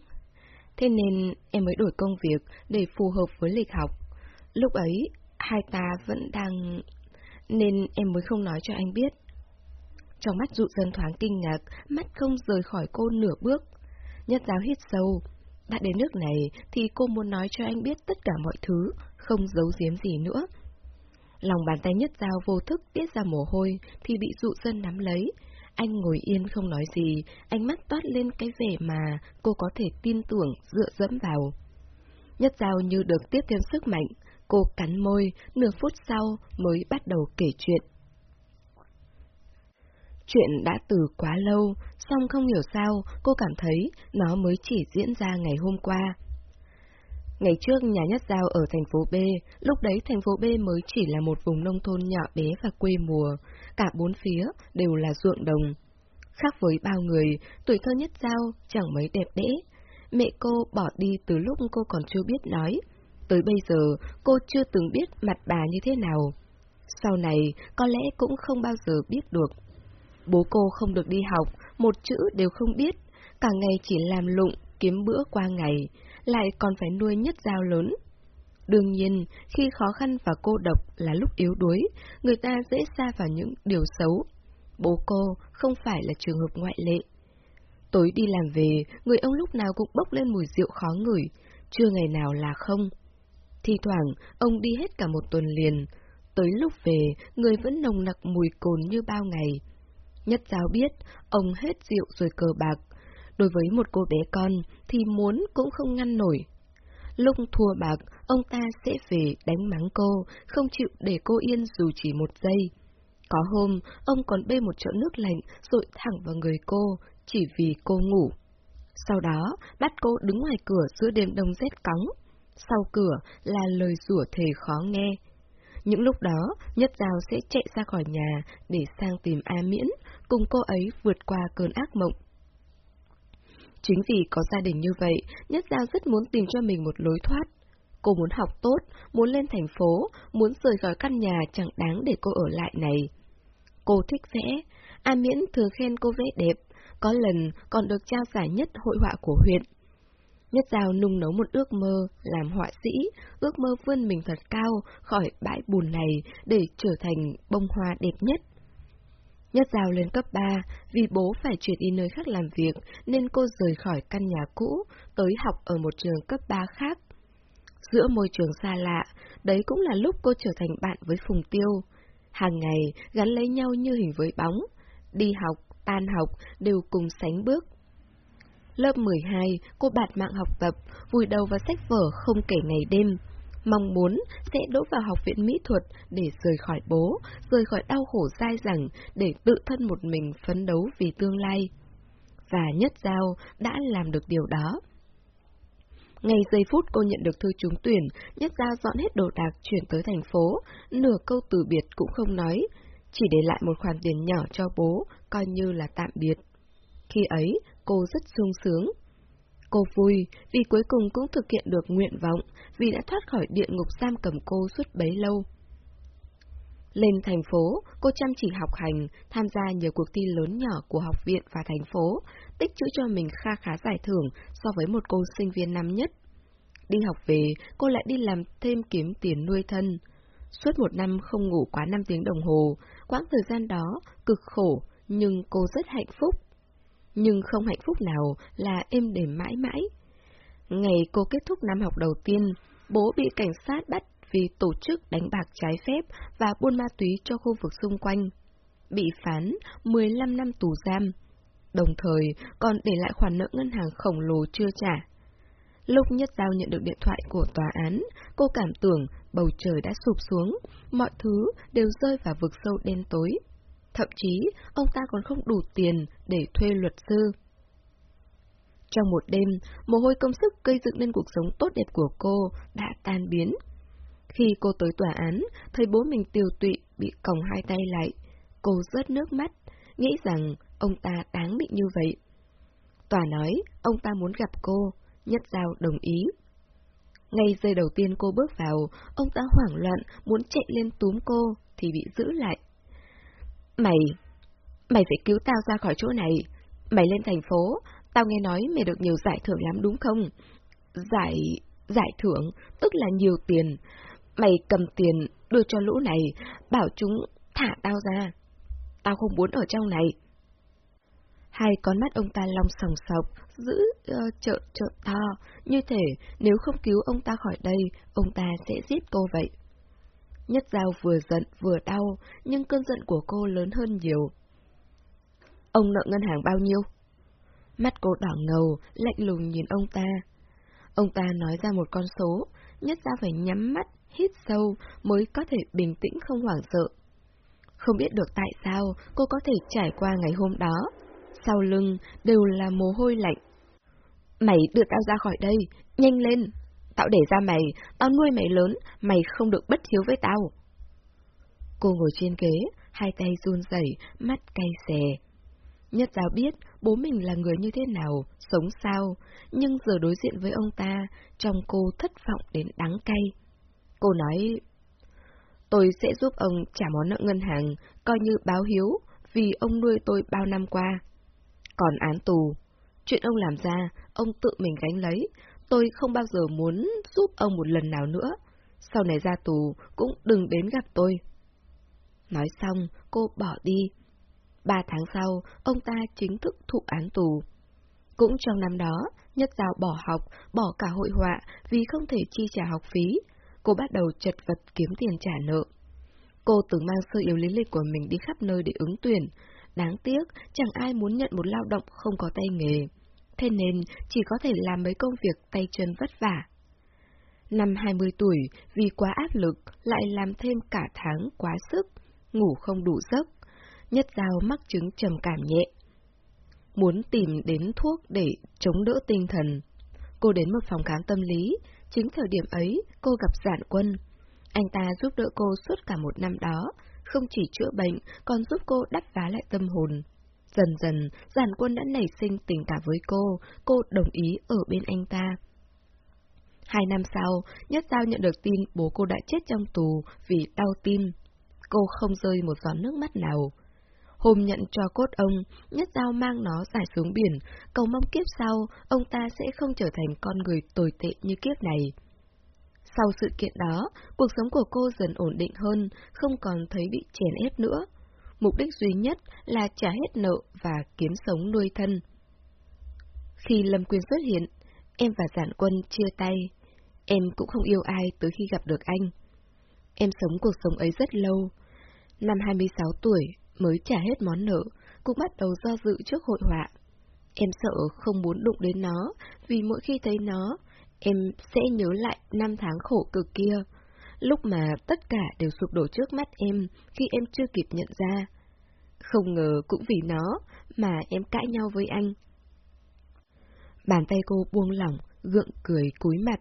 Thế nên em mới đổi công việc để phù hợp với lịch học. Lúc ấy, hai ta vẫn đang... Nên em mới không nói cho anh biết. Trong mắt dụ dân thoáng kinh ngạc, mắt không rời khỏi cô nửa bước. Nhất giáo hít sâu. Đã đến nước này thì cô muốn nói cho anh biết tất cả mọi thứ, không giấu giếm gì nữa. Lòng bàn tay nhất dao vô thức tiết ra mồ hôi thì bị dụ dân nắm lấy. Anh ngồi yên không nói gì, ánh mắt toát lên cái vẻ mà cô có thể tin tưởng dựa dẫm vào. Nhất dao như được tiếp thêm sức mạnh, cô cắn môi, nửa phút sau mới bắt đầu kể chuyện. Chuyện đã từ quá lâu, song không hiểu sao cô cảm thấy nó mới chỉ diễn ra ngày hôm qua. Ngày trước nhà nhất giao ở thành phố B, lúc đấy thành phố B mới chỉ là một vùng nông thôn nhỏ bé và quê mùa, cả bốn phía đều là ruộng đồng. Khác với bao người, tuổi thơ nhất giao chẳng mấy đẹp đẽ. Mẹ cô bỏ đi từ lúc cô còn chưa biết nói. Tới bây giờ, cô chưa từng biết mặt bà như thế nào. Sau này, có lẽ cũng không bao giờ biết được. Bố cô không được đi học, một chữ đều không biết, cả ngày chỉ làm lụng, kiếm bữa qua ngày, lại còn phải nuôi nhất giao lớn. Đương nhiên, khi khó khăn và cô độc là lúc yếu đuối, người ta dễ xa vào những điều xấu. Bố cô không phải là trường hợp ngoại lệ. Tối đi làm về, người ông lúc nào cũng bốc lên mùi rượu khó ngửi, chưa ngày nào là không. Thì thoảng, ông đi hết cả một tuần liền. Tới lúc về, người vẫn nồng nặc mùi cồn như bao ngày. Nhất giáo biết, ông hết rượu rồi cờ bạc. Đối với một cô bé con, thì muốn cũng không ngăn nổi. Lúc thua bạc, ông ta sẽ về đánh mắng cô, không chịu để cô yên dù chỉ một giây. Có hôm, ông còn bê một chậu nước lạnh rội thẳng vào người cô, chỉ vì cô ngủ. Sau đó, bắt cô đứng ngoài cửa giữa đêm đông rét cóng. Sau cửa là lời rủa thề khó nghe. Những lúc đó, Nhất Giao sẽ chạy ra khỏi nhà để sang tìm A Miễn, cùng cô ấy vượt qua cơn ác mộng. Chính vì có gia đình như vậy, Nhất Giao rất muốn tìm cho mình một lối thoát. Cô muốn học tốt, muốn lên thành phố, muốn rời khỏi căn nhà chẳng đáng để cô ở lại này. Cô thích vẽ, A Miễn thường khen cô vẽ đẹp, có lần còn được trao giải nhất hội họa của huyện. Nhất Giao nung nấu một ước mơ làm họa sĩ, ước mơ vươn mình thật cao khỏi bãi bùn này để trở thành bông hoa đẹp nhất. Nhất Giao lên cấp 3, vì bố phải chuyển đi nơi khác làm việc nên cô rời khỏi căn nhà cũ, tới học ở một trường cấp 3 khác. Giữa môi trường xa lạ, đấy cũng là lúc cô trở thành bạn với Phùng Tiêu. Hàng ngày gắn lấy nhau như hình với bóng, đi học, tan học đều cùng sánh bước. Lớp 12, cô bạt mạng học tập, vùi đầu vào sách vở không kể ngày đêm. Mong muốn sẽ đỗ vào học viện mỹ thuật để rời khỏi bố, rời khỏi đau khổ dai dẳng, để tự thân một mình phấn đấu vì tương lai. Và Nhất Giao đã làm được điều đó. Ngay giây phút cô nhận được thư trúng tuyển, Nhất Giao dọn hết đồ đạc chuyển tới thành phố, nửa câu từ biệt cũng không nói, chỉ để lại một khoản tiền nhỏ cho bố, coi như là tạm biệt. Khi ấy, cô rất sung sướng. Cô vui vì cuối cùng cũng thực hiện được nguyện vọng, vì đã thoát khỏi địa ngục giam cầm cô suốt bấy lâu. Lên thành phố, cô chăm chỉ học hành, tham gia nhiều cuộc thi lớn nhỏ của học viện và thành phố, tích trữ cho mình kha khá giải thưởng so với một cô sinh viên năm nhất. Đi học về, cô lại đi làm thêm kiếm tiền nuôi thân. Suốt một năm không ngủ quá 5 tiếng đồng hồ, quãng thời gian đó cực khổ, nhưng cô rất hạnh phúc nhưng không hạnh phúc nào là êm đềm mãi mãi. Ngày cô kết thúc năm học đầu tiên, bố bị cảnh sát bắt vì tổ chức đánh bạc trái phép và buôn ma túy cho khu vực xung quanh. Bị phán 15 năm tù giam, đồng thời còn để lại khoản nợ ngân hàng khổng lồ chưa trả. Lúc Nhất Giao nhận được điện thoại của tòa án, cô cảm tưởng bầu trời đã sụp xuống, mọi thứ đều rơi vào vực sâu đen tối. Thậm chí, ông ta còn không đủ tiền để thuê luật sư. Trong một đêm, mồ hôi công sức gây dựng nên cuộc sống tốt đẹp của cô đã tan biến. Khi cô tới tòa án, thấy bố mình tiêu tụy bị còng hai tay lại, cô rớt nước mắt, nghĩ rằng ông ta đáng bị như vậy. Tòa nói, ông ta muốn gặp cô, Nhất Giao đồng ý. Ngay giây đầu tiên cô bước vào, ông ta hoảng loạn muốn chạy lên túm cô, thì bị giữ lại. Mày, mày phải cứu tao ra khỏi chỗ này. Mày lên thành phố, tao nghe nói mày được nhiều giải thưởng lắm đúng không? Giải... giải thưởng, tức là nhiều tiền. Mày cầm tiền, đưa cho lũ này, bảo chúng thả tao ra. Tao không muốn ở trong này. Hai con mắt ông ta long sòng sọc, giữ uh, trợn trợn to, như thể nếu không cứu ông ta khỏi đây, ông ta sẽ giết cô vậy. Nhất Giao vừa giận vừa đau, nhưng cơn giận của cô lớn hơn nhiều. Ông nợ ngân hàng bao nhiêu? Mắt cô đỏ ngầu, lạnh lùng nhìn ông ta. Ông ta nói ra một con số, Nhất Giao phải nhắm mắt, hít sâu mới có thể bình tĩnh không hoảng sợ. Không biết được tại sao cô có thể trải qua ngày hôm đó. Sau lưng đều là mồ hôi lạnh. Mày đưa tao ra khỏi đây, nhanh lên. Tao để ra mày, tao nuôi mày lớn, mày không được bất hiếu với tao. Cô ngồi trên ghế, hai tay run rẩy, mắt cay xè. Nhất giáo biết bố mình là người như thế nào, sống sao, nhưng giờ đối diện với ông ta, trong cô thất vọng đến đắng cay. Cô nói, tôi sẽ giúp ông trả món nợ ngân hàng, coi như báo hiếu, vì ông nuôi tôi bao năm qua. Còn án tù, chuyện ông làm ra, ông tự mình gánh lấy, tôi không bao giờ muốn giúp ông một lần nào nữa. Sau này ra tù, cũng đừng đến gặp tôi. Nói xong, cô bỏ đi. Ba tháng sau, ông ta chính thức thụ án tù. Cũng trong năm đó, Nhất Giao bỏ học, bỏ cả hội họa vì không thể chi trả học phí. Cô bắt đầu chật vật kiếm tiền trả nợ. Cô từng mang sơ yếu lý lịch của mình đi khắp nơi để ứng tuyển. Đáng tiếc, chẳng ai muốn nhận một lao động không có tay nghề. Thế nên, chỉ có thể làm mấy công việc tay chân vất vả. Năm 20 tuổi, vì quá áp lực, lại làm thêm cả tháng quá sức, ngủ không đủ giấc. Nhất Giao mắc chứng trầm cảm nhẹ. Muốn tìm đến thuốc để chống đỡ tinh thần. Cô đến một phòng khám tâm lý, chính thời điểm ấy cô gặp giản quân. Anh ta giúp đỡ cô suốt cả một năm đó, không chỉ chữa bệnh, còn giúp cô đắp vá lại tâm hồn. Dần dần, giản quân đã nảy sinh tình cảm với cô, cô đồng ý ở bên anh ta. Hai năm sau, Nhất Giao nhận được tin bố cô đã chết trong tù vì đau tim. Cô không rơi một giọt nước mắt nào. Hôm nhận cho cốt ông, Nhất Giao mang nó giải xuống biển, cầu mong kiếp sau, ông ta sẽ không trở thành con người tồi tệ như kiếp này. Sau sự kiện đó, cuộc sống của cô dần ổn định hơn, không còn thấy bị chèn ép nữa. Mục đích duy nhất là trả hết nợ và kiếm sống nuôi thân. Khi Lâm Quyên xuất hiện, em và Giản Quân chia tay. Em cũng không yêu ai tới khi gặp được anh. Em sống cuộc sống ấy rất lâu. Năm 26 tuổi mới trả hết món nợ, cũng bắt đầu do dự trước hội họa. Em sợ không muốn đụng đến nó, vì mỗi khi thấy nó, em sẽ nhớ lại năm tháng khổ cực kia, lúc mà tất cả đều sụp đổ trước mắt em khi em chưa kịp nhận ra. Không ngờ cũng vì nó mà em cãi nhau với anh. Bàn tay cô buông lỏng, gượng cười cúi mặt.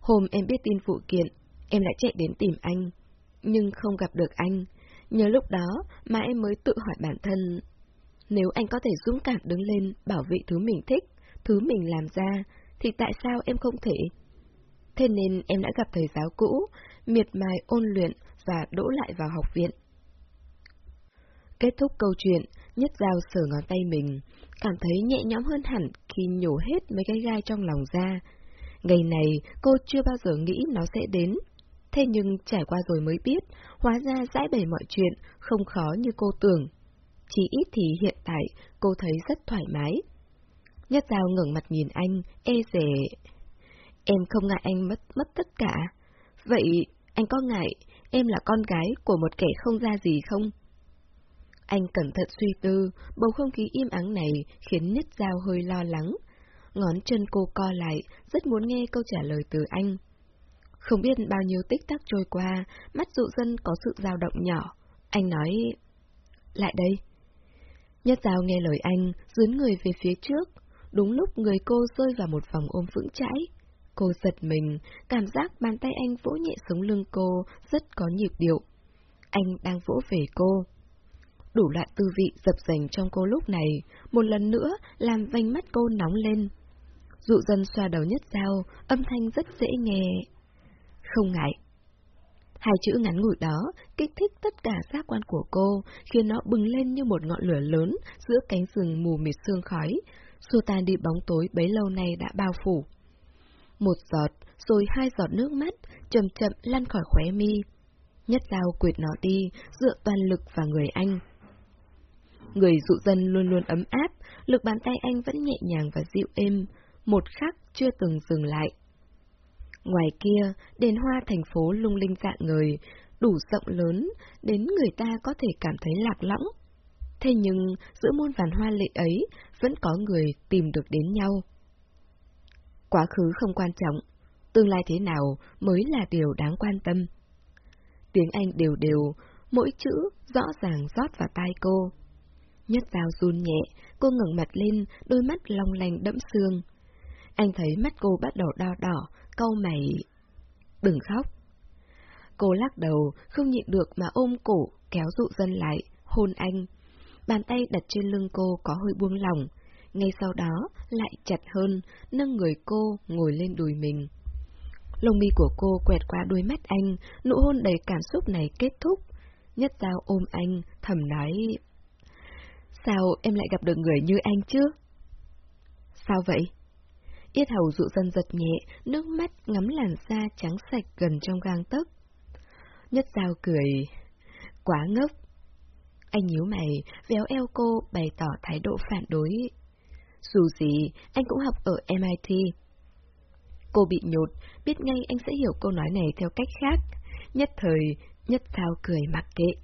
Hôm em biết tin vụ kiện, em lại chạy đến tìm anh, nhưng không gặp được anh. Nhớ lúc đó mà em mới tự hỏi bản thân, nếu anh có thể dũng cảm đứng lên bảo vệ thứ mình thích, thứ mình làm ra, thì tại sao em không thể? Thế nên em đã gặp thầy giáo cũ, miệt mài ôn luyện và đỗ lại vào học viện. Kết thúc câu chuyện, Nhất Giao sờ ngón tay mình, cảm thấy nhẹ nhõm hơn hẳn khi nhổ hết mấy cái gai trong lòng ra. Ngày này, cô chưa bao giờ nghĩ nó sẽ đến. Thế nhưng trải qua rồi mới biết, hóa ra giải bày mọi chuyện không khó như cô tưởng. Chỉ ít thì hiện tại cô thấy rất thoải mái. Nhất Giao ngẩng mặt nhìn anh, e dè. Em không ngại anh mất mất tất cả. Vậy anh có ngại em là con gái của một kẻ không ra gì không? Anh cẩn thận suy tư, bầu không khí im ắng này khiến Nhất Giao hơi lo lắng. ngón chân cô co lại, rất muốn nghe câu trả lời từ anh. Không biết bao nhiêu tích tắc trôi qua, mắt dụ dân có sự dao động nhỏ. Anh nói, lại đây. Nhất dao nghe lời anh, dướn người về phía trước. Đúng lúc người cô rơi vào một vòng ôm vững chãi. Cô giật mình, cảm giác bàn tay anh vỗ nhẹ sống lưng cô, rất có nhịp điệu. Anh đang vỗ về cô. Đủ loại tư vị dập dành trong cô lúc này, một lần nữa làm vành mắt cô nóng lên. Dụ dân xoa đầu nhất dao, âm thanh rất dễ nghe. Không ngại. Hai chữ ngắn ngủi đó kích thích tất cả giác quan của cô, khiến nó bừng lên như một ngọn lửa lớn giữa cánh rừng mù mịt sương khói, xua tan đi bóng tối bấy lâu nay đã bao phủ. Một giọt, rồi hai giọt nước mắt, chậm chậm lăn khỏi khóe mi. Nhất dao quyệt nó đi, dựa toàn lực vào người anh. Người dụ dân luôn luôn ấm áp, lực bàn tay anh vẫn nhẹ nhàng và dịu êm, một khắc chưa từng dừng lại. Ngoài kia, đèn hoa thành phố lung linh dạng người, đủ rộng lớn, đến người ta có thể cảm thấy lạc lõng. Thế nhưng, giữa muôn vàn hoa lệ ấy, vẫn có người tìm được đến nhau. Quá khứ không quan trọng, tương lai thế nào mới là điều đáng quan tâm. Tiếng Anh đều đều, mỗi chữ rõ ràng rót vào tai cô. Nhất dao run nhẹ, cô ngẩng mặt lên, đôi mắt long lanh đẫm xương. Anh thấy mắt cô bắt đầu đo đỏ, câu mày. Đừng khóc. Cô lắc đầu, không nhịn được mà ôm cổ, kéo dụ dân lại, hôn anh. Bàn tay đặt trên lưng cô có hơi buông lỏng, ngay sau đó lại chặt hơn, nâng người cô ngồi lên đùi mình. Lông mi của cô quẹt qua đôi mắt anh, nụ hôn đầy cảm xúc này kết thúc. Nhất dao ôm anh, thầm nói, Sao em lại gặp được người như anh chứ? Sao vậy? Yết hầu dụ dân giật nhẹ, nước mắt ngắm làn da trắng sạch gần trong gang tấc. Nhất dao cười. Quá ngốc. Anh nhíu mày, véo eo cô, bày tỏ thái độ phản đối. Dù gì, anh cũng học ở MIT. Cô bị nhột, biết ngay anh sẽ hiểu câu nói này theo cách khác. Nhất thời, nhất thao cười mặc kệ.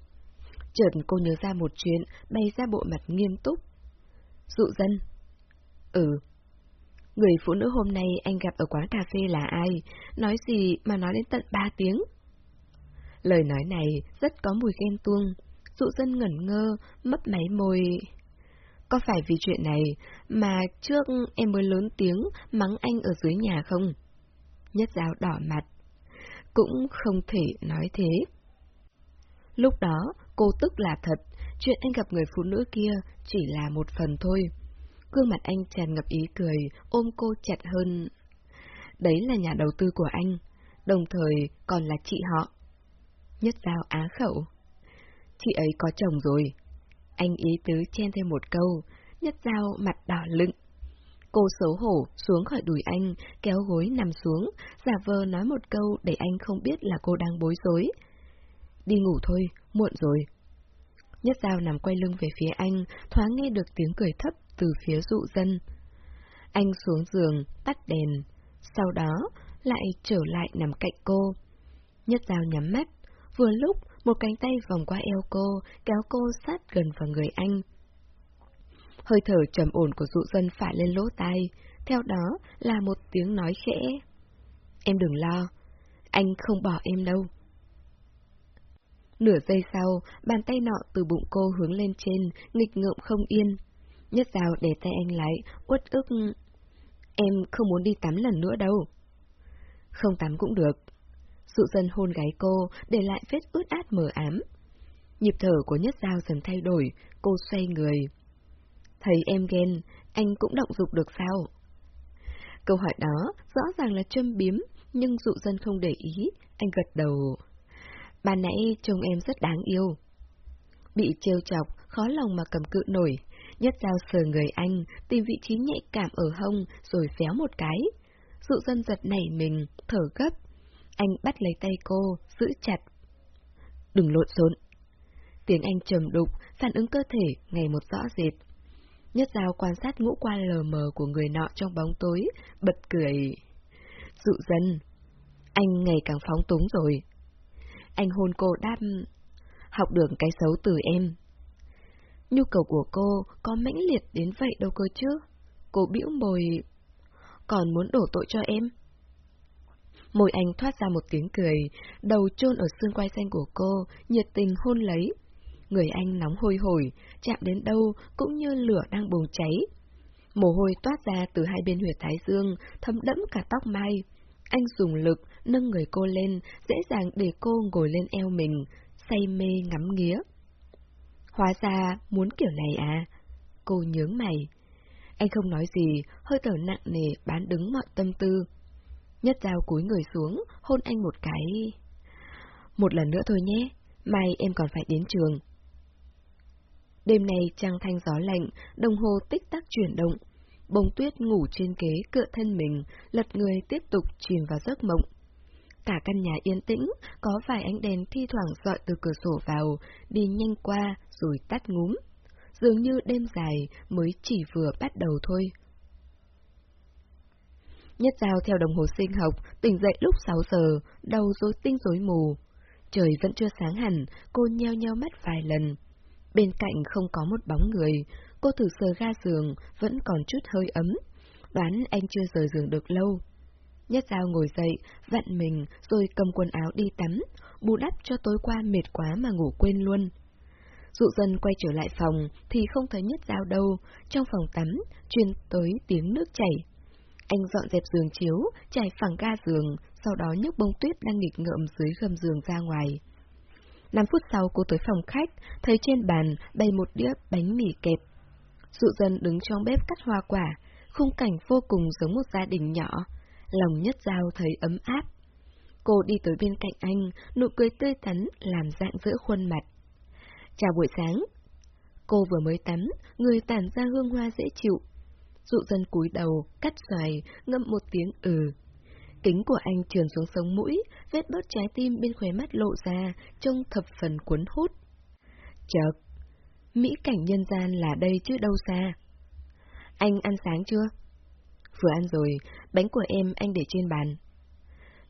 Chợt cô nhớ ra một chuyện, bày ra bộ mặt nghiêm túc. Dụ dân. Ừ. Người phụ nữ hôm nay anh gặp ở quán cà phê là ai? Nói gì mà nói đến tận ba tiếng? Lời nói này rất có mùi ghen tuông. Dụ dân ngẩn ngơ, mấp máy môi. Có phải vì chuyện này mà trước em mới lớn tiếng mắng anh ở dưới nhà không? Nhất giáo đỏ mặt. Cũng không thể nói thế. Lúc đó, cô tức là thật, chuyện anh gặp người phụ nữ kia chỉ là một phần thôi. Gương mặt anh tràn ngập ý cười, ôm cô chặt hơn. Đấy là nhà đầu tư của anh, đồng thời còn là chị họ. Nhất giao á khẩu. Chị ấy có chồng rồi. Anh ý tứ chen thêm một câu, nhất giao mặt đỏ lựng. Cô xấu hổ xuống khỏi đùi anh, kéo gối nằm xuống, giả vờ nói một câu để anh không biết là cô đang bối rối. Đi ngủ thôi, muộn rồi. Nhất dao nằm quay lưng về phía anh, thoáng nghe được tiếng cười thấp từ phía dụ dân. Anh xuống giường, tắt đèn, sau đó lại trở lại nằm cạnh cô. Nhất dao nhắm mắt, vừa lúc một cánh tay vòng qua eo cô, kéo cô sát gần vào người anh. Hơi thở trầm ổn của dụ dân phả lên lỗ tai, theo đó là một tiếng nói khẽ. Em đừng lo, anh không bỏ em đâu. Nửa giây sau, bàn tay nọ từ bụng cô hướng lên trên, nghịch ngợm không yên. Nhất rào để tay anh lại, uất ức. Em không muốn đi tắm lần nữa đâu. Không tắm cũng được. Dụ dân hôn gái cô, để lại vết ướt át mờ ám. Nhịp thở của nhất dao dần thay đổi, cô xoay người. Thấy em ghen, anh cũng động dục được sao? Câu hỏi đó rõ ràng là châm biếm, nhưng dụ dân không để ý, anh gật đầu. Bà nãy trông em rất đáng yêu. Bị trêu chọc, khó lòng mà cầm cự nổi, nhất dao sờ người anh, tìm vị trí nhạy cảm ở hông, rồi phéo một cái. Dụ dân giật nảy mình, thở gấp. Anh bắt lấy tay cô, giữ chặt. Đừng lộn xộn. Tiếng anh trầm đục, phản ứng cơ thể ngày một rõ rệt. Nhất dao quan sát ngũ quan lờ mờ của người nọ trong bóng tối, bật cười. Dụ dân, anh ngày càng phóng túng rồi. Anh hôn cô đáp, học được cái xấu từ em. Nhu cầu của cô có mãnh liệt đến vậy đâu cơ chứ. Cô bĩu mồi. còn muốn đổ tội cho em. Môi anh thoát ra một tiếng cười, đầu chôn ở xương quai xanh của cô, nhiệt tình hôn lấy. Người anh nóng hôi hổi, chạm đến đâu cũng như lửa đang bùng cháy. Mồ hôi toát ra từ hai bên huyệt thái dương, thấm đẫm cả tóc mai. Anh dùng lực nâng người cô lên, dễ dàng để cô ngồi lên eo mình, say mê ngắm nghía. Hóa ra muốn kiểu này à? Cô nhướng mày. Anh không nói gì, hơi thở nặng nề bán đứng mọi tâm tư. Nhất dao cúi người xuống, hôn anh một cái. Một lần nữa thôi nhé, mai em còn phải đến trường. Đêm nay trăng thanh gió lạnh, đồng hồ tích tắc chuyển động. Bông tuyết ngủ trên kế cựa thân mình, lật người tiếp tục chìm vào giấc mộng. Cả căn nhà yên tĩnh, có vài ánh đèn thi thoảng dọi từ cửa sổ vào, đi nhanh qua rồi tắt ngúm. Dường như đêm dài mới chỉ vừa bắt đầu thôi. Nhất Giao theo đồng hồ sinh học, tỉnh dậy lúc 6 giờ, đầu rối tinh rối mù. Trời vẫn chưa sáng hẳn, cô nheo nheo mắt vài lần. Bên cạnh không có một bóng người, cô thử sờ ga giường, vẫn còn chút hơi ấm. Đoán anh chưa rời giường được lâu. Nhất Giao ngồi dậy, vặn mình, rồi cầm quần áo đi tắm, bù đắp cho tối qua mệt quá mà ngủ quên luôn. Dụ dân quay trở lại phòng thì không thấy Nhất Giao đâu, trong phòng tắm, truyền tới tiếng nước chảy. Anh dọn dẹp giường chiếu, trải phẳng ga giường, sau đó nhấc bông tuyết đang nghịch ngợm dưới gầm giường ra ngoài. 5 phút sau cô tới phòng khách, thấy trên bàn bày một đĩa bánh mì kẹp. Dụ dân đứng trong bếp cắt hoa quả, khung cảnh vô cùng giống một gia đình nhỏ. Lòng nhất giao thấy ấm áp. Cô đi tới bên cạnh anh, nụ cười tươi tắn làm dạng giữa khuôn mặt. Chào buổi sáng. Cô vừa mới tắm, người tản ra hương hoa dễ chịu. Dụ dân cúi đầu, cắt xoài, ngâm một tiếng ừ. Kính của anh trườn xuống sống mũi, vết bớt trái tim bên khóe mắt lộ ra, trông thập phần cuốn hút. Chợt, mỹ cảnh nhân gian là đây chứ đâu xa. Anh ăn sáng chưa? Vừa ăn rồi, bánh của em anh để trên bàn.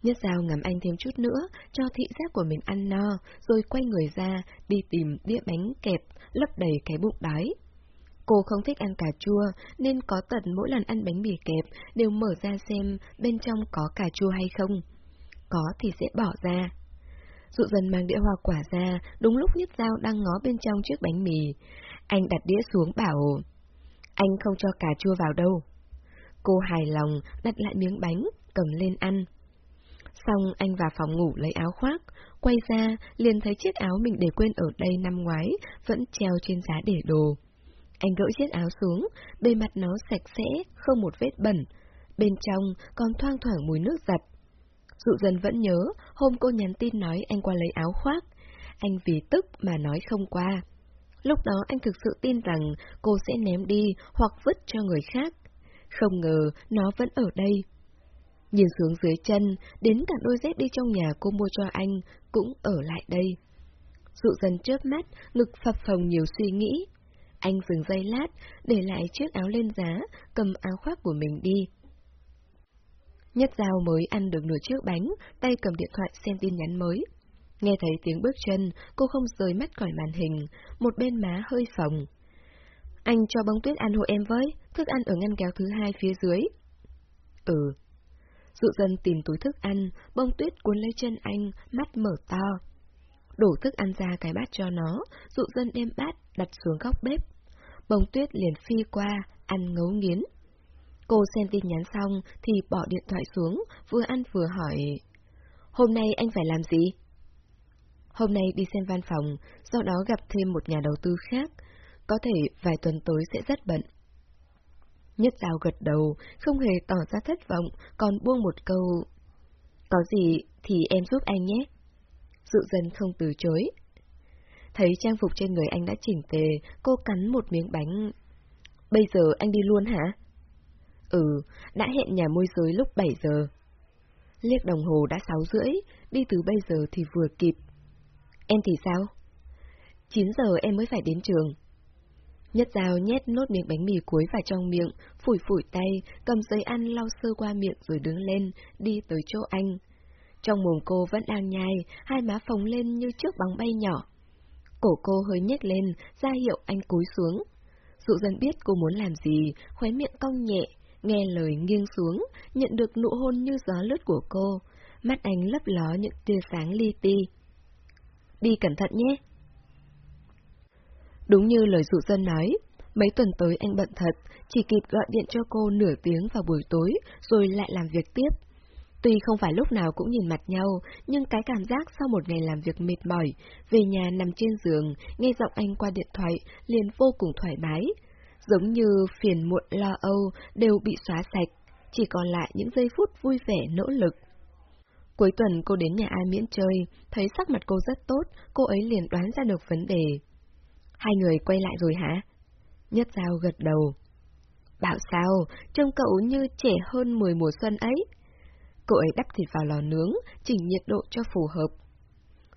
Nhất dao ngắm anh thêm chút nữa, cho thị giác của mình ăn no, rồi quay người ra, đi tìm đĩa bánh kẹp, lấp đầy cái bụng đói. Cô không thích ăn cà chua, nên có tận mỗi lần ăn bánh mì kẹp đều mở ra xem bên trong có cà chua hay không. Có thì sẽ bỏ ra. Dụ dần mang đĩa hoa quả ra, đúng lúc Nhất Giao đang ngó bên trong chiếc bánh mì. Anh đặt đĩa xuống bảo, anh không cho cà chua vào đâu. Cô hài lòng, đặt lại miếng bánh, cầm lên ăn. Xong anh vào phòng ngủ lấy áo khoác, quay ra, liền thấy chiếc áo mình để quên ở đây năm ngoái, vẫn treo trên giá để đồ. Anh gỡ chiếc áo xuống, bề mặt nó sạch sẽ, không một vết bẩn. Bên trong còn thoang thoảng mùi nước giặt. Dụ dần vẫn nhớ, hôm cô nhắn tin nói anh qua lấy áo khoác. Anh vì tức mà nói không qua. Lúc đó anh thực sự tin rằng cô sẽ ném đi hoặc vứt cho người khác. Không ngờ nó vẫn ở đây. Nhìn xuống dưới chân, đến cả đôi dép đi trong nhà cô mua cho anh cũng ở lại đây. Dụ dần chớp mắt, ngực phập phồng nhiều suy nghĩ. Anh dừng giây lát, để lại chiếc áo lên giá, cầm áo khoác của mình đi. Nhất Giao mới ăn được nửa chiếc bánh, tay cầm điện thoại xem tin nhắn mới. Nghe thấy tiếng bước chân, cô không rời mắt khỏi màn hình, một bên má hơi phồng. Anh cho bông tuyết ăn hộ em với, thức ăn ở ngăn kéo thứ hai phía dưới. Ừ. Dụ dân tìm túi thức ăn, bông tuyết cuốn lấy chân anh, mắt mở to. Đổ thức ăn ra cái bát cho nó, dụ dân đem bát đặt xuống góc bếp bông tuyết liền phi qua, ăn ngấu nghiến. Cô xem tin nhắn xong thì bỏ điện thoại xuống, vừa ăn vừa hỏi. Hôm nay anh phải làm gì? Hôm nay đi xem văn phòng, sau đó gặp thêm một nhà đầu tư khác. Có thể vài tuần tới sẽ rất bận. Nhất Giao gật đầu, không hề tỏ ra thất vọng, còn buông một câu. Có gì thì em giúp anh nhé. dự dân không từ chối, Thấy trang phục trên người anh đã chỉnh tề, cô cắn một miếng bánh. Bây giờ anh đi luôn hả? Ừ, đã hẹn nhà môi giới lúc 7 giờ. Liếc đồng hồ đã 6 rưỡi, đi từ bây giờ thì vừa kịp. Em thì sao? 9 giờ em mới phải đến trường. Nhất dao nhét nốt miếng bánh mì cuối vào trong miệng, phủi phủi tay, cầm giấy ăn lau sơ qua miệng rồi đứng lên, đi tới chỗ anh. Trong mồm cô vẫn đang nhai, hai má phồng lên như trước bóng bay nhỏ. Cổ cô hơi nhếch lên, ra hiệu anh cúi xuống. Dụ dân biết cô muốn làm gì, khóe miệng cong nhẹ, nghe lời nghiêng xuống, nhận được nụ hôn như gió lướt của cô. Mắt anh lấp ló những tia sáng li ti. Đi cẩn thận nhé. Đúng như lời dụ dân nói, mấy tuần tới anh bận thật, chỉ kịp gọi điện cho cô nửa tiếng vào buổi tối, rồi lại làm việc tiếp. Tuy không phải lúc nào cũng nhìn mặt nhau, nhưng cái cảm giác sau một ngày làm việc mệt mỏi, về nhà nằm trên giường, nghe giọng anh qua điện thoại, liền vô cùng thoải mái. Giống như phiền muộn lo âu đều bị xóa sạch, chỉ còn lại những giây phút vui vẻ nỗ lực. Cuối tuần cô đến nhà ai miễn chơi, thấy sắc mặt cô rất tốt, cô ấy liền đoán ra được vấn đề. Hai người quay lại rồi hả? Nhất Giao gật đầu. Bảo sao, trông cậu như trẻ hơn 10 mùa xuân ấy. Cô ấy đắp thịt vào lò nướng, chỉnh nhiệt độ cho phù hợp.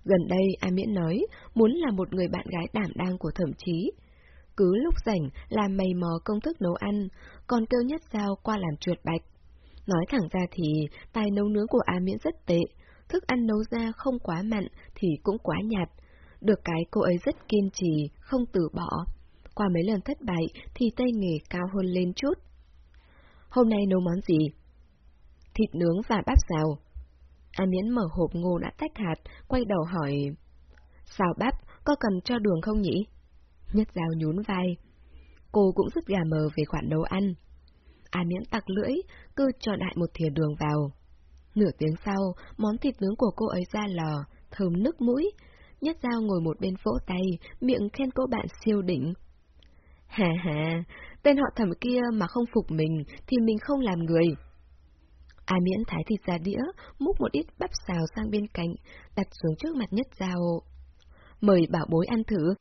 Gần đây, A Miễn nói, muốn là một người bạn gái đảm đang của thẩm chí. Cứ lúc rảnh làm mày mò công thức nấu ăn, còn kêu nhất sao qua làm trượt bạch. Nói thẳng ra thì tài nấu nướng của A Miễn rất tệ, thức ăn nấu ra không quá mặn thì cũng quá nhạt. Được cái cô ấy rất kiên trì, không từ bỏ. Qua mấy lần thất bại thì tay nghề cao hơn lên chút. Hôm nay nấu món gì? Thịt nướng và bắp xào. A Miễn mở hộp ngô đã tách hạt, quay đầu hỏi. Xào bắp, có cần cho đường không nhỉ? Nhất Giao nhún vai. Cô cũng rất gà mờ về khoản nấu ăn. A Miễn tặc lưỡi, cứ cho đại một thìa đường vào. Nửa tiếng sau, món thịt nướng của cô ấy ra lò, thơm nức mũi. Nhất Giao ngồi một bên vỗ tay, miệng khen cô bạn siêu đỉnh. Hà hà, tên họ thẩm kia mà không phục mình thì mình không làm người. A miễn thái thịt ra đĩa, múc một ít bắp xào sang bên cạnh, đặt xuống trước mặt nhất dao. Mời bảo bối ăn thử.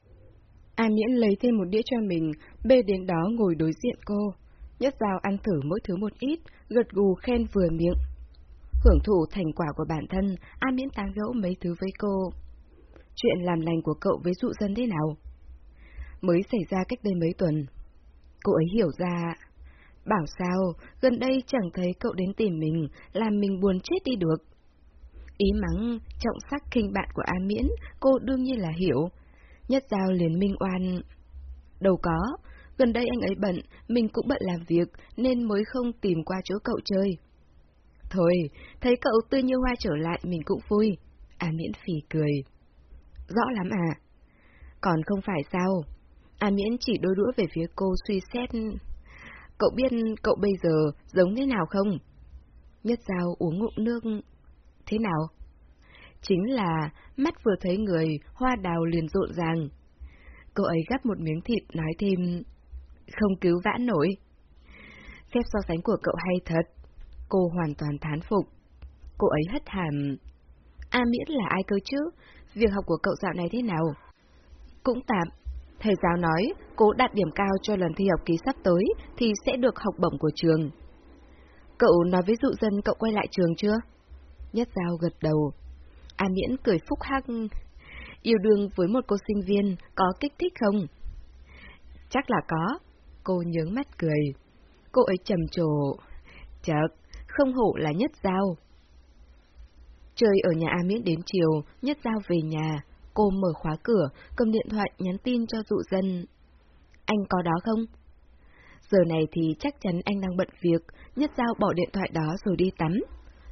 A miễn lấy thêm một đĩa cho mình, bê đến đó ngồi đối diện cô. Nhất dao ăn thử mỗi thứ một ít, gật gù khen vừa miệng. Hưởng thụ thành quả của bản thân, A miễn tán gẫu mấy thứ với cô. Chuyện làm lành của cậu với dụ dân thế nào? Mới xảy ra cách đây mấy tuần. Cô ấy hiểu ra Bảo sao, gần đây chẳng thấy cậu đến tìm mình, làm mình buồn chết đi được. Ý mắng, trọng sắc kinh bạn của A Miễn, cô đương nhiên là hiểu. Nhất giao liền minh oan. Đâu có, gần đây anh ấy bận, mình cũng bận làm việc, nên mới không tìm qua chỗ cậu chơi. Thôi, thấy cậu tươi như hoa trở lại mình cũng vui. A Miễn phì cười. Rõ lắm à? Còn không phải sao? A Miễn chỉ đôi đũa về phía cô suy xét Cậu biết cậu bây giờ giống thế nào không? Nhất dao uống ngụm nước. Thế nào? Chính là mắt vừa thấy người, hoa đào liền rộn ràng. Cô ấy gắp một miếng thịt nói thêm, không cứu vãn nổi. Phép so sánh của cậu hay thật. Cô hoàn toàn thán phục. Cô ấy hất hàm. A miễn là ai cơ chứ? Việc học của cậu dạo này thế nào? Cũng tạm, Thầy giáo nói, cố đạt điểm cao cho lần thi học ký sắp tới thì sẽ được học bổng của trường. Cậu nói với dụ dân cậu quay lại trường chưa? Nhất Giao gật đầu. A Miễn cười phúc hắc. Yêu đương với một cô sinh viên có kích thích không? Chắc là có. Cô nhướng mắt cười. Cô ấy trầm trồ. Chợt, không hổ là Nhất Giao. Chơi ở nhà A Miễn đến chiều, Nhất Giao về nhà, Cô mở khóa cửa, cầm điện thoại nhắn tin cho dụ dân. Anh có đó không? Giờ này thì chắc chắn anh đang bận việc, nhất giao bỏ điện thoại đó rồi đi tắm.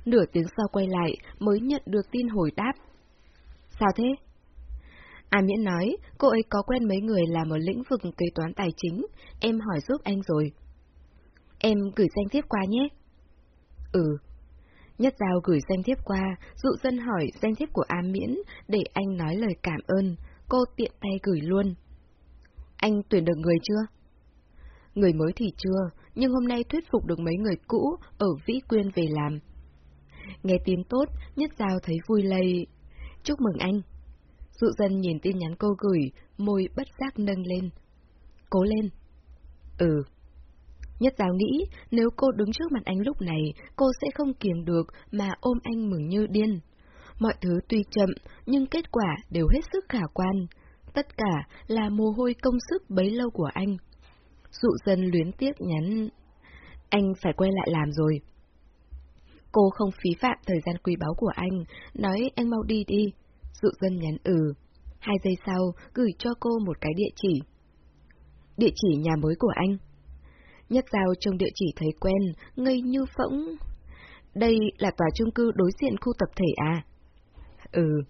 Nửa tiếng sau quay lại mới nhận được tin hồi đáp. Sao thế? À Miễn nói, cô ấy có quen mấy người làm ở lĩnh vực kế toán tài chính, em hỏi giúp anh rồi. Em gửi danh thiếp qua nhé. Ừ, Nhất Giao gửi danh thiếp qua, dụ dân hỏi danh thiếp của A Miễn để anh nói lời cảm ơn, cô tiện tay gửi luôn. Anh tuyển được người chưa? Người mới thì chưa, nhưng hôm nay thuyết phục được mấy người cũ ở Vĩ Quyên về làm. Nghe tin tốt, Nhất Giao thấy vui lây. Chúc mừng anh. Dụ dân nhìn tin nhắn cô gửi, môi bất giác nâng lên. Cố lên. Ừ. Nhất giáo nghĩ, nếu cô đứng trước mặt anh lúc này, cô sẽ không kiềm được mà ôm anh mừng như điên. Mọi thứ tuy chậm, nhưng kết quả đều hết sức khả quan. Tất cả là mồ hôi công sức bấy lâu của anh. Dụ dân luyến tiếc nhắn, anh phải quay lại làm rồi. Cô không phí phạm thời gian quý báu của anh, nói anh mau đi đi. Dụ dân nhắn ừ. Hai giây sau, gửi cho cô một cái địa chỉ. Địa chỉ nhà mới của anh. Nhất Giao trong địa chỉ thấy quen, ngây như phỗng. Đây là tòa chung cư đối diện khu tập thể à? Ừ.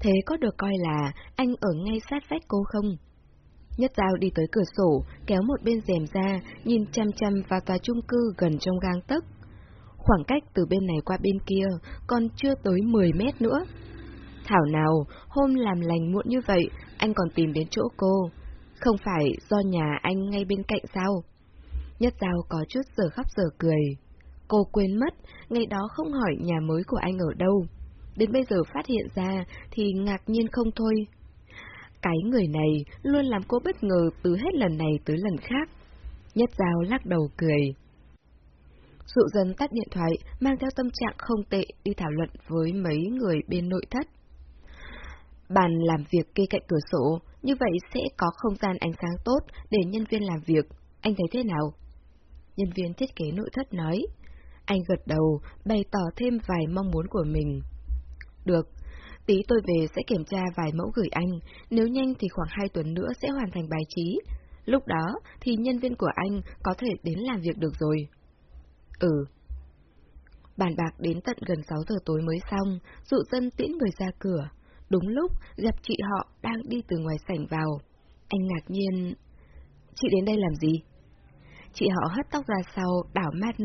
Thế có được coi là anh ở ngay sát vách cô không? Nhất Giao đi tới cửa sổ, kéo một bên rèm ra, nhìn chăm chăm vào tòa chung cư gần trong gang tấc. Khoảng cách từ bên này qua bên kia còn chưa tới 10 mét nữa. Thảo nào, hôm làm lành muộn như vậy, anh còn tìm đến chỗ cô. Không phải do nhà anh ngay bên cạnh sao? Nhất Giao có chút giờ khóc giờ cười. Cô quên mất, ngày đó không hỏi nhà mới của anh ở đâu. Đến bây giờ phát hiện ra thì ngạc nhiên không thôi. Cái người này luôn làm cô bất ngờ từ hết lần này tới lần khác. Nhất Giao lắc đầu cười. Dụ dần tắt điện thoại, mang theo tâm trạng không tệ đi thảo luận với mấy người bên nội thất. Bàn làm việc kê cạnh cửa sổ, như vậy sẽ có không gian ánh sáng tốt để nhân viên làm việc. Anh thấy thế nào? Nhân viên thiết kế nội thất nói. Anh gật đầu, bày tỏ thêm vài mong muốn của mình. Được, tí tôi về sẽ kiểm tra vài mẫu gửi anh, nếu nhanh thì khoảng hai tuần nữa sẽ hoàn thành bài trí. Lúc đó thì nhân viên của anh có thể đến làm việc được rồi. Ừ. Bàn bạc đến tận gần 6 giờ tối mới xong, dụ dân tiễn người ra cửa. Đúng lúc, gặp chị họ đang đi từ ngoài sảnh vào. Anh ngạc nhiên... Chị đến đây làm gì? Chị họ hất tóc ra sau, đảo mắt...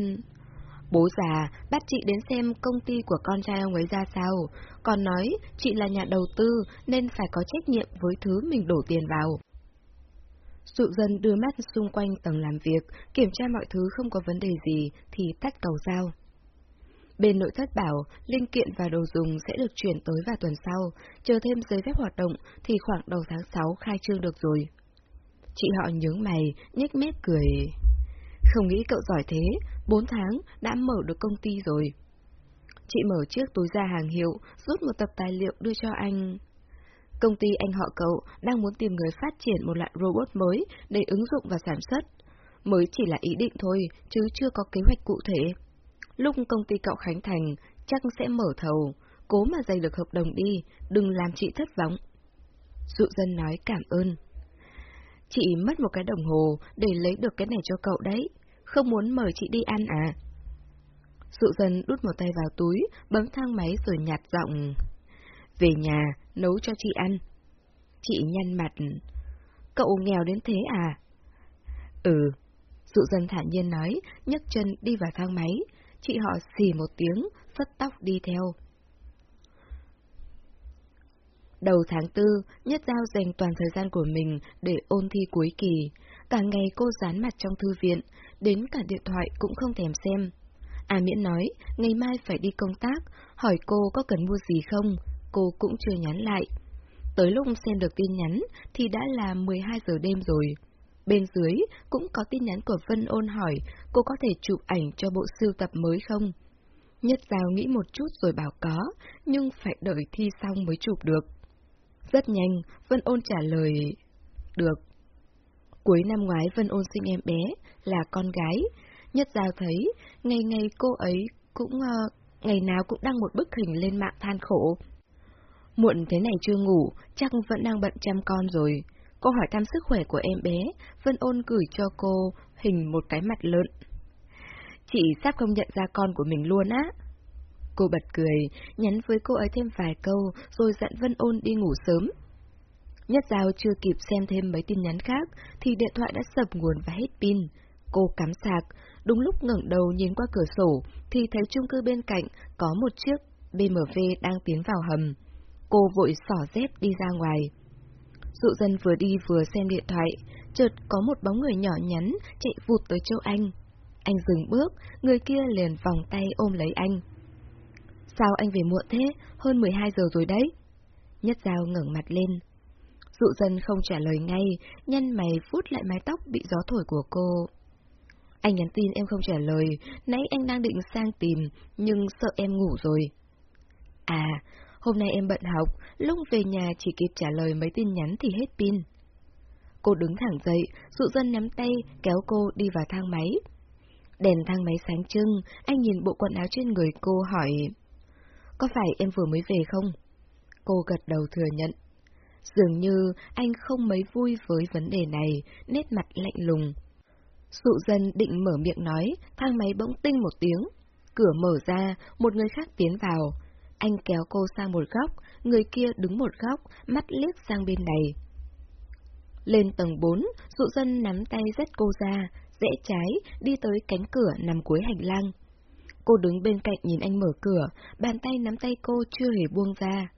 Bố già bắt chị đến xem công ty của con trai ông ấy ra sao, còn nói chị là nhà đầu tư nên phải có trách nhiệm với thứ mình đổ tiền vào. Dụ dân đưa mắt xung quanh tầng làm việc, kiểm tra mọi thứ không có vấn đề gì thì tắt cầu dao. Bên nội thất bảo, linh kiện và đồ dùng sẽ được chuyển tới vào tuần sau, chờ thêm giấy phép hoạt động thì khoảng đầu tháng 6 khai trương được rồi. Chị họ nhướng mày, nhếch mép cười. Không nghĩ cậu giỏi thế, 4 tháng đã mở được công ty rồi. Chị mở chiếc túi da hàng hiệu, rút một tập tài liệu đưa cho anh. Công ty anh họ cậu đang muốn tìm người phát triển một loại robot mới để ứng dụng và sản xuất. Mới chỉ là ý định thôi, chứ chưa có kế hoạch cụ thể. Lúc công ty cậu khánh thành, chắc sẽ mở thầu, cố mà giành được hợp đồng đi, đừng làm chị thất vọng. Dụ dân nói cảm ơn. Chị mất một cái đồng hồ để lấy được cái này cho cậu đấy, không muốn mời chị đi ăn à? Dụ dần đút một tay vào túi, bấm thang máy rồi nhạt giọng. Về nhà, nấu cho chị ăn. Chị nhăn mặt. Cậu nghèo đến thế à? Ừ. Dụ dần thản nhiên nói, nhấc chân đi vào thang máy. Chị họ xì một tiếng, phất tóc đi theo. Đầu tháng tư, Nhất Giao dành toàn thời gian của mình để ôn thi cuối kỳ. Cả ngày cô dán mặt trong thư viện, đến cả điện thoại cũng không thèm xem. À miễn nói, ngày mai phải đi công tác, hỏi cô có cần mua gì không, cô cũng chưa nhắn lại. Tới lúc xem được tin nhắn thì đã là 12 giờ đêm rồi. Bên dưới cũng có tin nhắn của Vân ôn hỏi cô có thể chụp ảnh cho bộ sưu tập mới không. Nhất Giao nghĩ một chút rồi bảo có, nhưng phải đợi thi xong mới chụp được. Rất nhanh, Vân ôn trả lời, được. Cuối năm ngoái Vân ôn sinh em bé, là con gái. Nhất Giao thấy, ngày ngày cô ấy cũng, uh, ngày nào cũng đăng một bức hình lên mạng than khổ. Muộn thế này chưa ngủ, chắc vẫn đang bận chăm con rồi. Cô hỏi thăm sức khỏe của em bé, Vân ôn gửi cho cô hình một cái mặt lợn. Chị sắp không nhận ra con của mình luôn á. Cô bật cười, nhắn với cô ấy thêm vài câu, rồi dặn Vân ôn đi ngủ sớm. Nhất Giao chưa kịp xem thêm mấy tin nhắn khác, thì điện thoại đã sập nguồn và hết pin. Cô cắm sạc, đúng lúc ngẩng đầu nhìn qua cửa sổ, thì thấy chung cư bên cạnh có một chiếc BMW đang tiến vào hầm. Cô vội xỏ dép đi ra ngoài. Dụ dân vừa đi vừa xem điện thoại, chợt có một bóng người nhỏ nhắn chạy vụt tới chỗ anh. Anh dừng bước, người kia liền vòng tay ôm lấy anh. Sao anh về muộn thế? Hơn 12 giờ rồi đấy. Nhất Giao ngẩng mặt lên. Dụ dân không trả lời ngay, nhân mày phút lại mái tóc bị gió thổi của cô. Anh nhắn tin em không trả lời, nãy anh đang định sang tìm, nhưng sợ em ngủ rồi. À, hôm nay em bận học, lúc về nhà chỉ kịp trả lời mấy tin nhắn thì hết pin. Cô đứng thẳng dậy, dụ dân nắm tay, kéo cô đi vào thang máy. Đèn thang máy sáng trưng, anh nhìn bộ quần áo trên người cô hỏi... Có phải em vừa mới về không? Cô gật đầu thừa nhận. Dường như anh không mấy vui với vấn đề này, nét mặt lạnh lùng. Dụ dân định mở miệng nói, thang máy bỗng tinh một tiếng. Cửa mở ra, một người khác tiến vào. Anh kéo cô sang một góc, người kia đứng một góc, mắt liếc sang bên này. Lên tầng 4, dụ dân nắm tay dắt cô ra, rẽ trái, đi tới cánh cửa nằm cuối hành lang. Cô đứng bên cạnh nhìn anh mở cửa, bàn tay nắm tay cô chưa hề buông ra.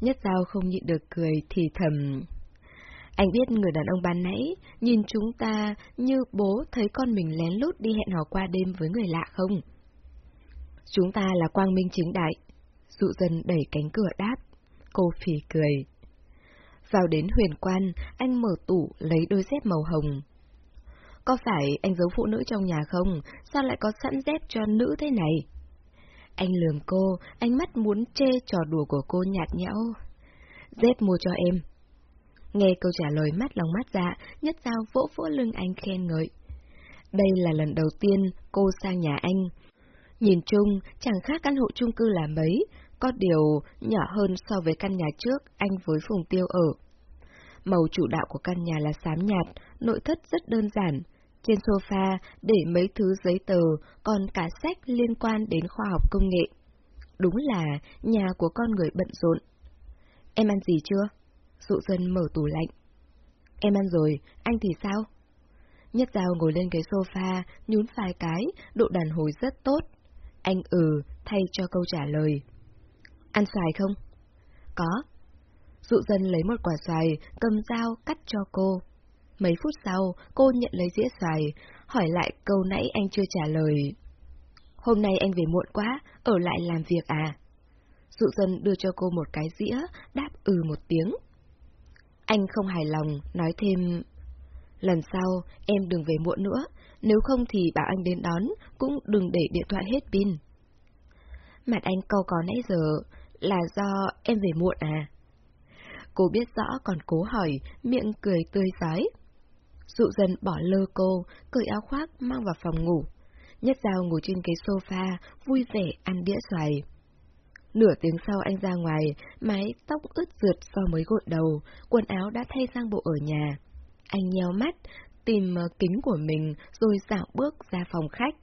Nhất giao không nhịn được cười thì thầm. Anh biết người đàn ông ban nãy, nhìn chúng ta như bố thấy con mình lén lút đi hẹn hò qua đêm với người lạ không? Chúng ta là quang minh chính đại. Dụ dân đẩy cánh cửa đáp. Cô phì cười. Vào đến huyền quan, anh mở tủ lấy đôi dép màu hồng. Có phải anh giấu phụ nữ trong nhà không? Sao lại có sẵn dép cho nữ thế này? Anh lườm cô, ánh mắt muốn chê trò đùa của cô nhạt nhẽo. Dép mua cho em. Nghe câu trả lời mắt lòng mắt dạ, nhất dao vỗ vỗ lưng anh khen ngợi. Đây là lần đầu tiên cô sang nhà anh. Nhìn chung, chẳng khác căn hộ chung cư là mấy, có điều nhỏ hơn so với căn nhà trước anh với Phùng Tiêu ở. Màu chủ đạo của căn nhà là xám nhạt, nội thất rất đơn giản. Trên sofa để mấy thứ giấy tờ, còn cả sách liên quan đến khoa học công nghệ. Đúng là nhà của con người bận rộn. Em ăn gì chưa? Dụ dân mở tủ lạnh. Em ăn rồi, anh thì sao? Nhất dao ngồi lên cái sofa, nhún vài cái, độ đàn hồi rất tốt. Anh ừ, thay cho câu trả lời. Ăn xoài không? Có. Dụ dân lấy một quả xoài, cầm dao cắt cho cô. Mấy phút sau, cô nhận lấy dĩa xoài, hỏi lại câu nãy anh chưa trả lời. Hôm nay anh về muộn quá, ở lại làm việc à? Dụ dân đưa cho cô một cái dĩa, đáp ừ một tiếng. Anh không hài lòng, nói thêm... Lần sau, em đừng về muộn nữa, nếu không thì bảo anh đến đón, cũng đừng để điện thoại hết pin. Mặt anh câu có nãy giờ là do em về muộn à? Cô biết rõ còn cố hỏi, miệng cười tươi giói. Dụ dần bỏ lơ cô, cởi áo khoác mang vào phòng ngủ. Nhất Giao ngồi trên cái sofa, vui vẻ ăn đĩa xoài. Nửa tiếng sau anh ra ngoài, mái tóc ướt rượt so mới gội đầu, quần áo đã thay sang bộ ở nhà. Anh nheo mắt, tìm ờ, kính của mình rồi dạo bước ra phòng khách.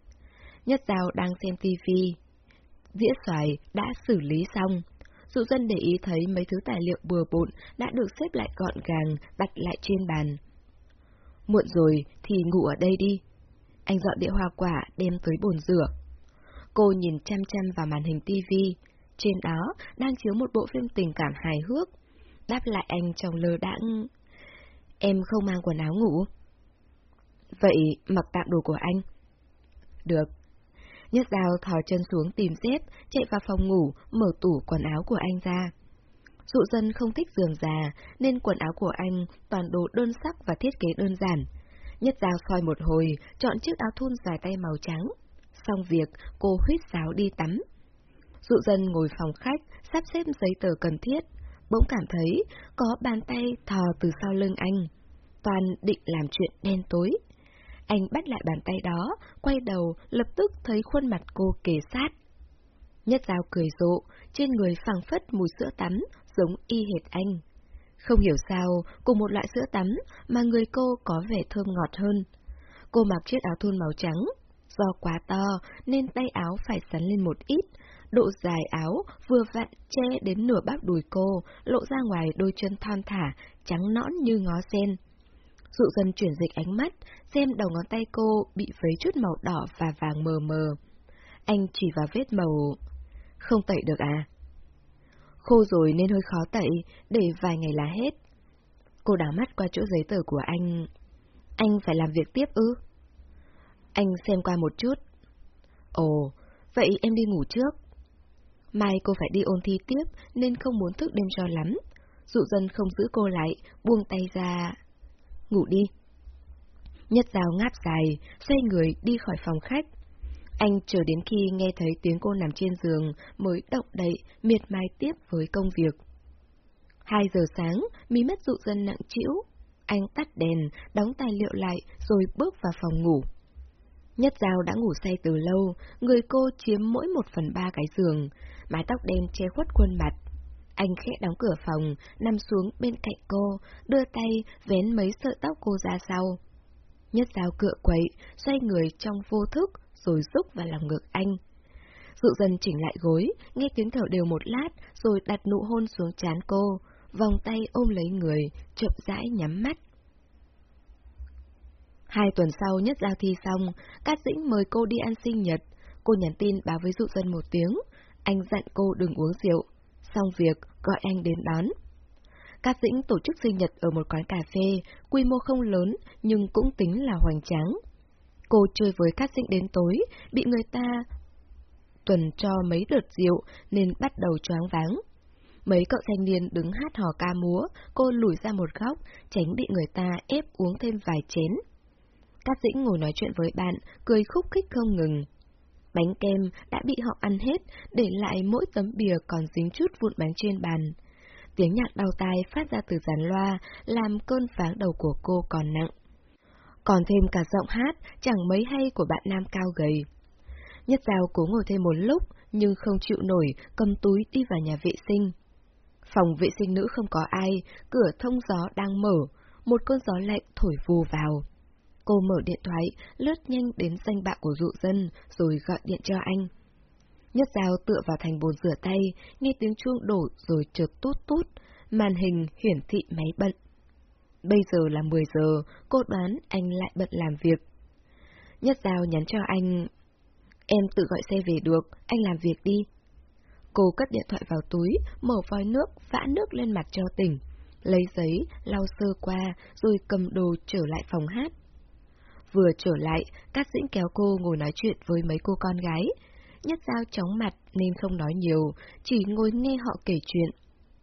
Nhất Giao đang xem tivi. Dĩa xoài đã xử lý xong. Dụ dân để ý thấy mấy thứ tài liệu bừa bộn đã được xếp lại gọn gàng, đặt lại trên bàn. Muộn rồi thì ngủ ở đây đi. Anh dọn đĩa hoa quả đem tới bồn rửa. Cô nhìn chăm chăm vào màn hình tivi. Trên đó đang chiếu một bộ phim tình cảm hài hước. Đáp lại anh trong lơ đãng. Em không mang quần áo ngủ. Vậy mặc tạm đồ của anh. Được. Nhất dao thò chân xuống tìm dép, chạy vào phòng ngủ, mở tủ quần áo của anh ra. Dụ dân không thích giường già, nên quần áo của anh toàn đồ đơn sắc và thiết kế đơn giản. Nhất dao soi một hồi, chọn chiếc áo thun dài tay màu trắng. Xong việc, cô huyết sáo đi tắm. Dụ dân ngồi phòng khách, sắp xếp giấy tờ cần thiết, bỗng cảm thấy có bàn tay thò từ sau lưng anh. Toàn định làm chuyện đen tối. Anh bắt lại bàn tay đó, quay đầu, lập tức thấy khuôn mặt cô kề sát. Nhất dao cười rộ, trên người phẳng phất mùi sữa tắm, giống y hệt anh. Không hiểu sao, cùng một loại sữa tắm mà người cô có vẻ thơm ngọt hơn. Cô mặc chiếc áo thun màu trắng, do quá to nên tay áo phải sắn lên một ít, độ dài áo vừa vặn che đến nửa bắp đùi cô, lộ ra ngoài đôi chân thon thả, trắng nõn như ngó sen. Dụ dân chuyển dịch ánh mắt, xem đầu ngón tay cô bị vấy chút màu đỏ và vàng mờ mờ. Anh chỉ vào vết màu... Không tẩy được à? Khô rồi nên hơi khó tẩy, để vài ngày là hết. Cô đảo mắt qua chỗ giấy tờ của anh. Anh phải làm việc tiếp ư? Anh xem qua một chút. Ồ, vậy em đi ngủ trước. Mai cô phải đi ôn thi tiếp nên không muốn thức đêm cho lắm. Dụ dân không giữ cô lại, buông tay ra. Ngủ đi. Nhất dao ngáp dài, xoay người đi khỏi phòng khách. Anh chờ đến khi nghe thấy tiếng cô nằm trên giường mới động đậy, miệt mài tiếp với công việc. Hai giờ sáng, mí mắt dụ dân nặng trĩu. Anh tắt đèn, đóng tài liệu lại rồi bước vào phòng ngủ. Nhất Giao đã ngủ say từ lâu, người cô chiếm mỗi một phần ba cái giường, mái tóc đen che khuất khuôn mặt. Anh khẽ đóng cửa phòng, nằm xuống bên cạnh cô, đưa tay vén mấy sợi tóc cô ra sau. Nhất dao cựa quậy, xoay người trong vô thức, rồi rúc vào lòng ngực anh. Dụ dần chỉnh lại gối, nghe tiếng thở đều một lát, rồi đặt nụ hôn xuống chán cô, vòng tay ôm lấy người, chậm rãi nhắm mắt. Hai tuần sau nhất giao thi xong, Cát Dĩnh mời cô đi ăn sinh nhật. Cô nhắn tin báo với dụ dân một tiếng. Anh dặn cô đừng uống rượu. Xong việc, gọi anh đến đón. Cát Dĩnh tổ chức sinh nhật ở một quán cà phê, quy mô không lớn nhưng cũng tính là hoành tráng. Cô chơi với Cát Dĩnh đến tối, bị người ta tuần cho mấy đợt rượu nên bắt đầu choáng váng. Mấy cậu thanh niên đứng hát hò ca múa, cô lùi ra một góc, tránh bị người ta ép uống thêm vài chén. Cát Dĩnh ngồi nói chuyện với bạn, cười khúc khích không ngừng. Bánh kem đã bị họ ăn hết, để lại mỗi tấm bìa còn dính chút vụn bánh trên bàn. Tiếng nhạc đau tai phát ra từ giàn loa, làm cơn pháng đầu của cô còn nặng. Còn thêm cả giọng hát, chẳng mấy hay của bạn nam cao gầy. Nhất Giao cố ngồi thêm một lúc, nhưng không chịu nổi, cầm túi đi vào nhà vệ sinh. Phòng vệ sinh nữ không có ai, cửa thông gió đang mở, một cơn gió lạnh thổi vù vào. Cô mở điện thoại, lướt nhanh đến danh bạ của dụ dân, rồi gọi điện cho anh. Nhất dao tựa vào thành bồn rửa tay, nghe tiếng chuông đổ rồi chợt tút tút, màn hình hiển thị máy bận. Bây giờ là 10 giờ, cô đoán anh lại bận làm việc. Nhất giao nhắn cho anh, em tự gọi xe về được, anh làm việc đi. Cô cất điện thoại vào túi, mở vòi nước, vã nước lên mặt cho tỉnh. Lấy giấy, lau sơ qua, rồi cầm đồ trở lại phòng hát. Vừa trở lại, Cát Dĩnh kéo cô ngồi nói chuyện với mấy cô con gái. Nhất Giao chóng mặt nên không nói nhiều, chỉ ngồi nghe họ kể chuyện.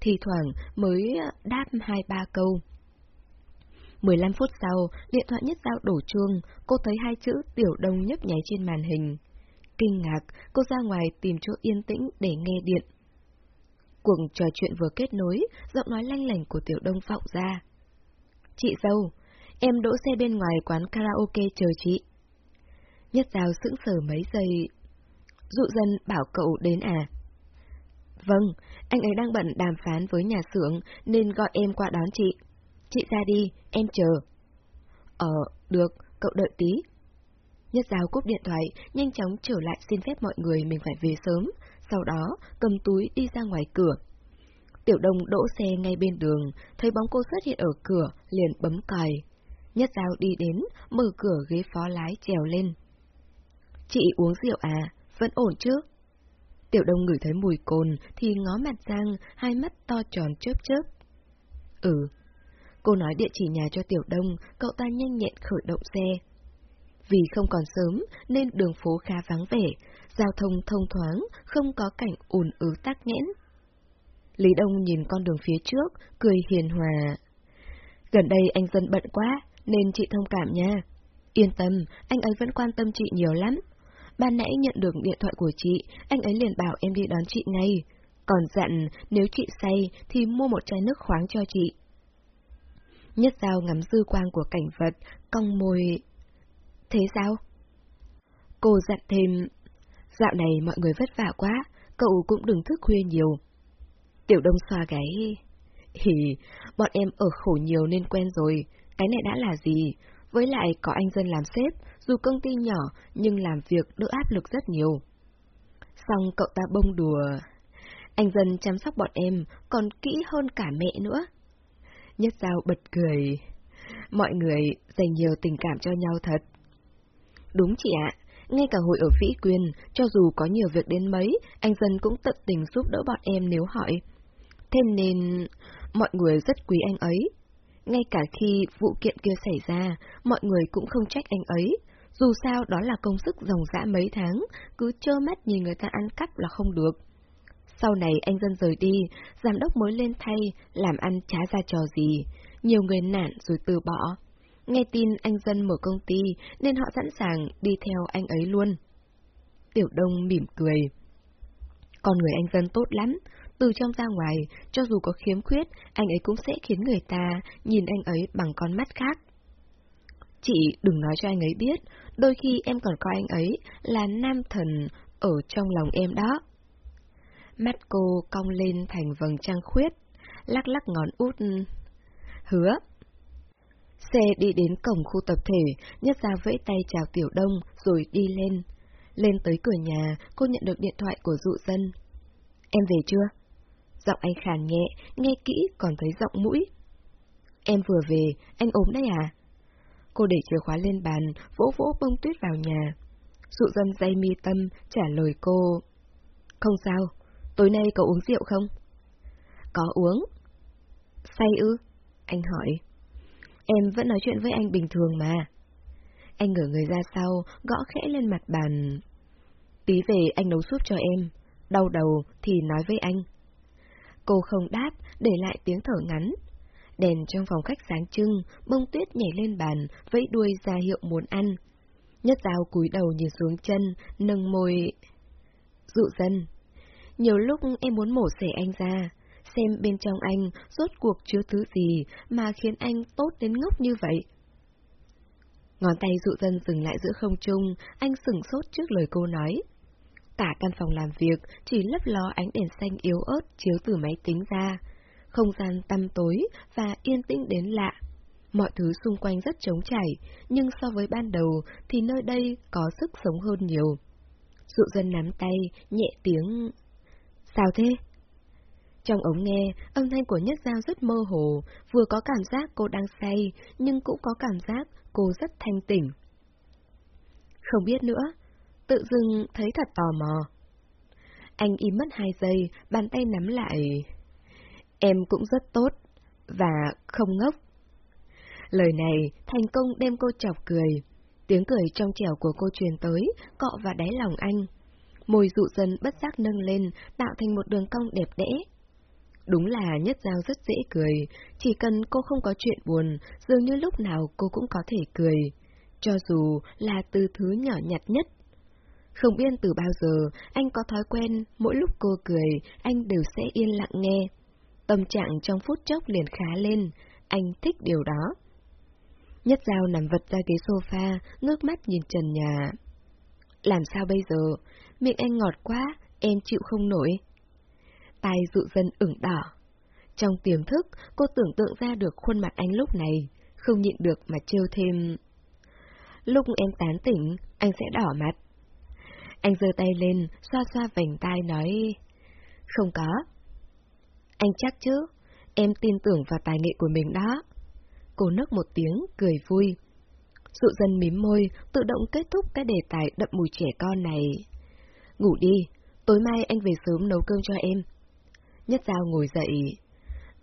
Thì thoảng mới đáp hai ba câu. 15 phút sau, điện thoại Nhất Giao đổ chuông, cô thấy hai chữ Tiểu Đông nhấp nháy trên màn hình. Kinh ngạc, cô ra ngoài tìm chỗ yên tĩnh để nghe điện. Cuộc trò chuyện vừa kết nối, giọng nói lanh lành của Tiểu Đông vọng ra. Chị dâu, em đỗ xe bên ngoài quán karaoke chờ chị. Nhất Giao sững sờ mấy giây. Dụ dân bảo cậu đến à? Vâng, anh ấy đang bận đàm phán với nhà xưởng nên gọi em qua đón chị. Chị ra đi, em chờ. Ờ, được, cậu đợi tí. Nhất Giao cúp điện thoại, nhanh chóng trở lại xin phép mọi người mình phải về sớm, sau đó cầm túi đi ra ngoài cửa. Tiểu Đông đỗ xe ngay bên đường, thấy bóng cô xuất hiện ở cửa, liền bấm còi. Nhất Giao đi đến, mở cửa ghế phó lái trèo lên. Chị uống rượu à, vẫn ổn chứ? Tiểu Đông ngửi thấy mùi cồn thì ngó mặt sang, hai mắt to tròn chớp chớp. Ừ. Cô nói địa chỉ nhà cho Tiểu Đông, cậu ta nhanh nhẹn khởi động xe. Vì không còn sớm nên đường phố khá vắng vẻ, giao thông thông thoáng, không có cảnh ùn ứ tắc nghẽn. Lý Đông nhìn con đường phía trước, cười hiền hòa. Gần đây anh dân bận quá, nên chị thông cảm nha. Yên tâm, anh ấy vẫn quan tâm chị nhiều lắm. Ban nãy nhận được điện thoại của chị, anh ấy liền bảo em đi đón chị ngay. Còn dặn, nếu chị say thì mua một chai nước khoáng cho chị. Nhất dao ngắm dư quang của cảnh vật, cong môi Thế sao? Cô dặn thêm, dạo này mọi người vất vả quá, cậu cũng đừng thức khuya nhiều. Tiểu đông xoa gáy, hì, bọn em ở khổ nhiều nên quen rồi, cái này đã là gì? Với lại có anh dân làm sếp, dù công ty nhỏ nhưng làm việc đỡ áp lực rất nhiều. Xong cậu ta bông đùa, anh dân chăm sóc bọn em còn kỹ hơn cả mẹ nữa. Nhất Giao bật cười. Mọi người dành nhiều tình cảm cho nhau thật. Đúng chị ạ, ngay cả hội ở Vĩ Quyền, cho dù có nhiều việc đến mấy, anh dân cũng tận tình giúp đỡ bọn em nếu hỏi. Thế nên, mọi người rất quý anh ấy. Ngay cả khi vụ kiện kia xảy ra, mọi người cũng không trách anh ấy. Dù sao đó là công sức ròng rã mấy tháng, cứ trơ mắt nhìn người ta ăn cắp là không được. Sau này anh dân rời đi, giám đốc mới lên thay, làm ăn trả ra trò gì. Nhiều người nản rồi từ bỏ. Nghe tin anh dân mở công ty nên họ sẵn sàng đi theo anh ấy luôn. Tiểu Đông mỉm cười. Con người anh dân tốt lắm, từ trong ra ngoài, cho dù có khiếm khuyết, anh ấy cũng sẽ khiến người ta nhìn anh ấy bằng con mắt khác. Chị đừng nói cho anh ấy biết, đôi khi em còn coi anh ấy là nam thần ở trong lòng em đó. Mắt cô cong lên thành vầng trăng khuyết, lắc lắc ngón út. Hứa, Xe đi đến cổng khu tập thể, nhất ra vẫy tay chào Tiểu Đông rồi đi lên. Lên tới cửa nhà, cô nhận được điện thoại của dụ dân. Em về chưa? Giọng anh khàn nhẹ, nghe kỹ còn thấy giọng mũi. Em vừa về, anh ốm đấy à? Cô để chìa khóa lên bàn, vỗ vỗ bông tuyết vào nhà. Dụ dân dây mi tâm, trả lời cô. Không sao, tối nay có uống rượu không? Có uống. Say ư? Anh hỏi. Em vẫn nói chuyện với anh bình thường mà. Anh ngửa người ra sau, gõ khẽ lên mặt bàn. Tí về anh nấu súp cho em. Đau đầu thì nói với anh. Cô không đáp, để lại tiếng thở ngắn. Đèn trong phòng khách sáng trưng, bông tuyết nhảy lên bàn, vẫy đuôi ra hiệu muốn ăn. Nhất dao cúi đầu nhìn xuống chân, nâng môi... Dụ dân. Nhiều lúc em muốn mổ xẻ anh ra, xem bên trong anh rốt cuộc chứa thứ gì mà khiến anh tốt đến ngốc như vậy. Ngón tay dụ dân dừng lại giữa không trung, anh sửng sốt trước lời cô nói. Cả căn phòng làm việc chỉ lấp ló ánh đèn xanh yếu ớt chiếu từ máy tính ra. Không gian tăm tối và yên tĩnh đến lạ. Mọi thứ xung quanh rất trống chảy, nhưng so với ban đầu thì nơi đây có sức sống hơn nhiều. Dụ dân nắm tay, nhẹ tiếng... Sao thế? Trong ống nghe, âm thanh của Nhất Giao rất mơ hồ, vừa có cảm giác cô đang say, nhưng cũng có cảm giác cô rất thanh tỉnh. Không biết nữa, tự dưng thấy thật tò mò. Anh im mất hai giây, bàn tay nắm lại. Em cũng rất tốt, và không ngốc. Lời này thành công đem cô chọc cười. Tiếng cười trong trẻo của cô truyền tới, cọ vào đáy lòng anh. Môi dụ dần bất giác nâng lên, tạo thành một đường cong đẹp đẽ. Đúng là Nhất Giao rất dễ cười, chỉ cần cô không có chuyện buồn, dường như lúc nào cô cũng có thể cười, cho dù là từ thứ nhỏ nhặt nhất. Không biết từ bao giờ, anh có thói quen, mỗi lúc cô cười, anh đều sẽ yên lặng nghe. Tâm trạng trong phút chốc liền khá lên, anh thích điều đó. Nhất Giao nằm vật ra ghế sofa, ngước mắt nhìn trần nhà. Làm sao bây giờ? Miệng anh ngọt quá, em chịu không nổi tai dụ dân ửng đỏ. Trong tiềm thức, cô tưởng tượng ra được khuôn mặt anh lúc này, không nhịn được mà trêu thêm. Lúc em tán tỉnh, anh sẽ đỏ mặt. Anh giơ tay lên, xoa xoa vành tai nói... Không có. Anh chắc chứ, em tin tưởng vào tài nghệ của mình đó. Cô nấc một tiếng, cười vui. Dụ dân mím môi, tự động kết thúc cái đề tài đậm mùi trẻ con này. Ngủ đi, tối mai anh về sớm nấu cơm cho em. Nhất Giao ngồi dậy.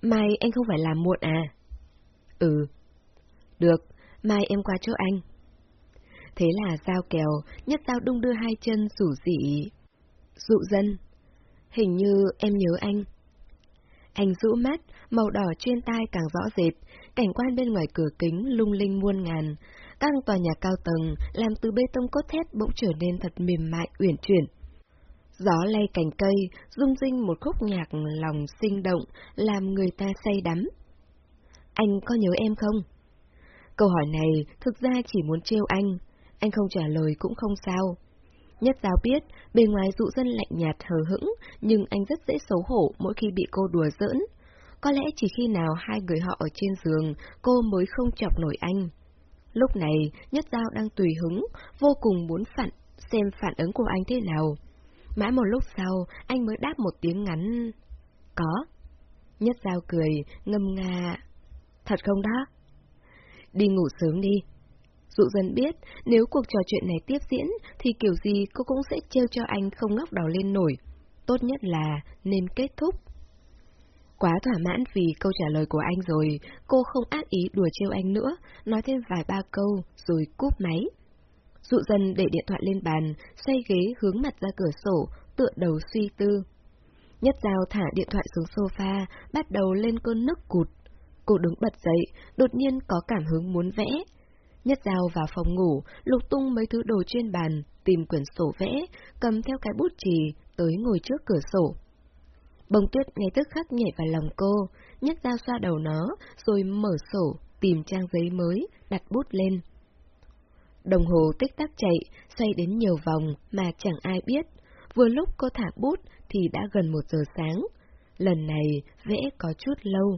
Mai anh không phải làm muộn à? Ừ. Được, mai em qua chỗ anh. Thế là Giao kèo, Nhất Giao đung đưa hai chân rủ dị. Dụ dân. Hình như em nhớ anh. Anh rũ mắt, màu đỏ trên tai càng rõ rệt, cảnh quan bên ngoài cửa kính lung linh muôn ngàn. Các tòa nhà cao tầng làm từ bê tông cốt thép bỗng trở nên thật mềm mại, uyển chuyển. Gió lay cành cây, rung rinh một khúc nhạc lòng sinh động, làm người ta say đắm. Anh có nhớ em không? Câu hỏi này thực ra chỉ muốn trêu anh, anh không trả lời cũng không sao. Nhất giáo biết, bề ngoài dụ dân lạnh nhạt hờ hững, nhưng anh rất dễ xấu hổ mỗi khi bị cô đùa giỡn. Có lẽ chỉ khi nào hai người họ ở trên giường, cô mới không chọc nổi anh. Lúc này, Nhất Giao đang tùy hứng, vô cùng muốn phản, xem phản ứng của anh thế nào. Mãi một lúc sau, anh mới đáp một tiếng ngắn. Có. Nhất Giao cười, ngâm nga. Thật không đó? Đi ngủ sớm đi. Dụ dân biết, nếu cuộc trò chuyện này tiếp diễn, thì kiểu gì cô cũng sẽ trêu cho anh không ngóc đầu lên nổi. Tốt nhất là nên kết thúc. Quá thỏa mãn vì câu trả lời của anh rồi, cô không ác ý đùa trêu anh nữa, nói thêm vài ba câu rồi cúp máy. Dụ dần để điện thoại lên bàn, xoay ghế hướng mặt ra cửa sổ, tựa đầu suy tư. Nhất Giao thả điện thoại xuống sofa, bắt đầu lên cơn nức cụt. Cô đứng bật dậy, đột nhiên có cảm hứng muốn vẽ. Nhất Giao vào phòng ngủ, lục tung mấy thứ đồ trên bàn, tìm quyển sổ vẽ, cầm theo cái bút chì, tới ngồi trước cửa sổ. Bông tuyết ngay tức khắc nhảy vào lòng cô, Nhất Giao xoa đầu nó, rồi mở sổ, tìm trang giấy mới, đặt bút lên. Đồng hồ tích tắc chạy, xoay đến nhiều vòng mà chẳng ai biết. Vừa lúc cô thả bút thì đã gần một giờ sáng. Lần này vẽ có chút lâu.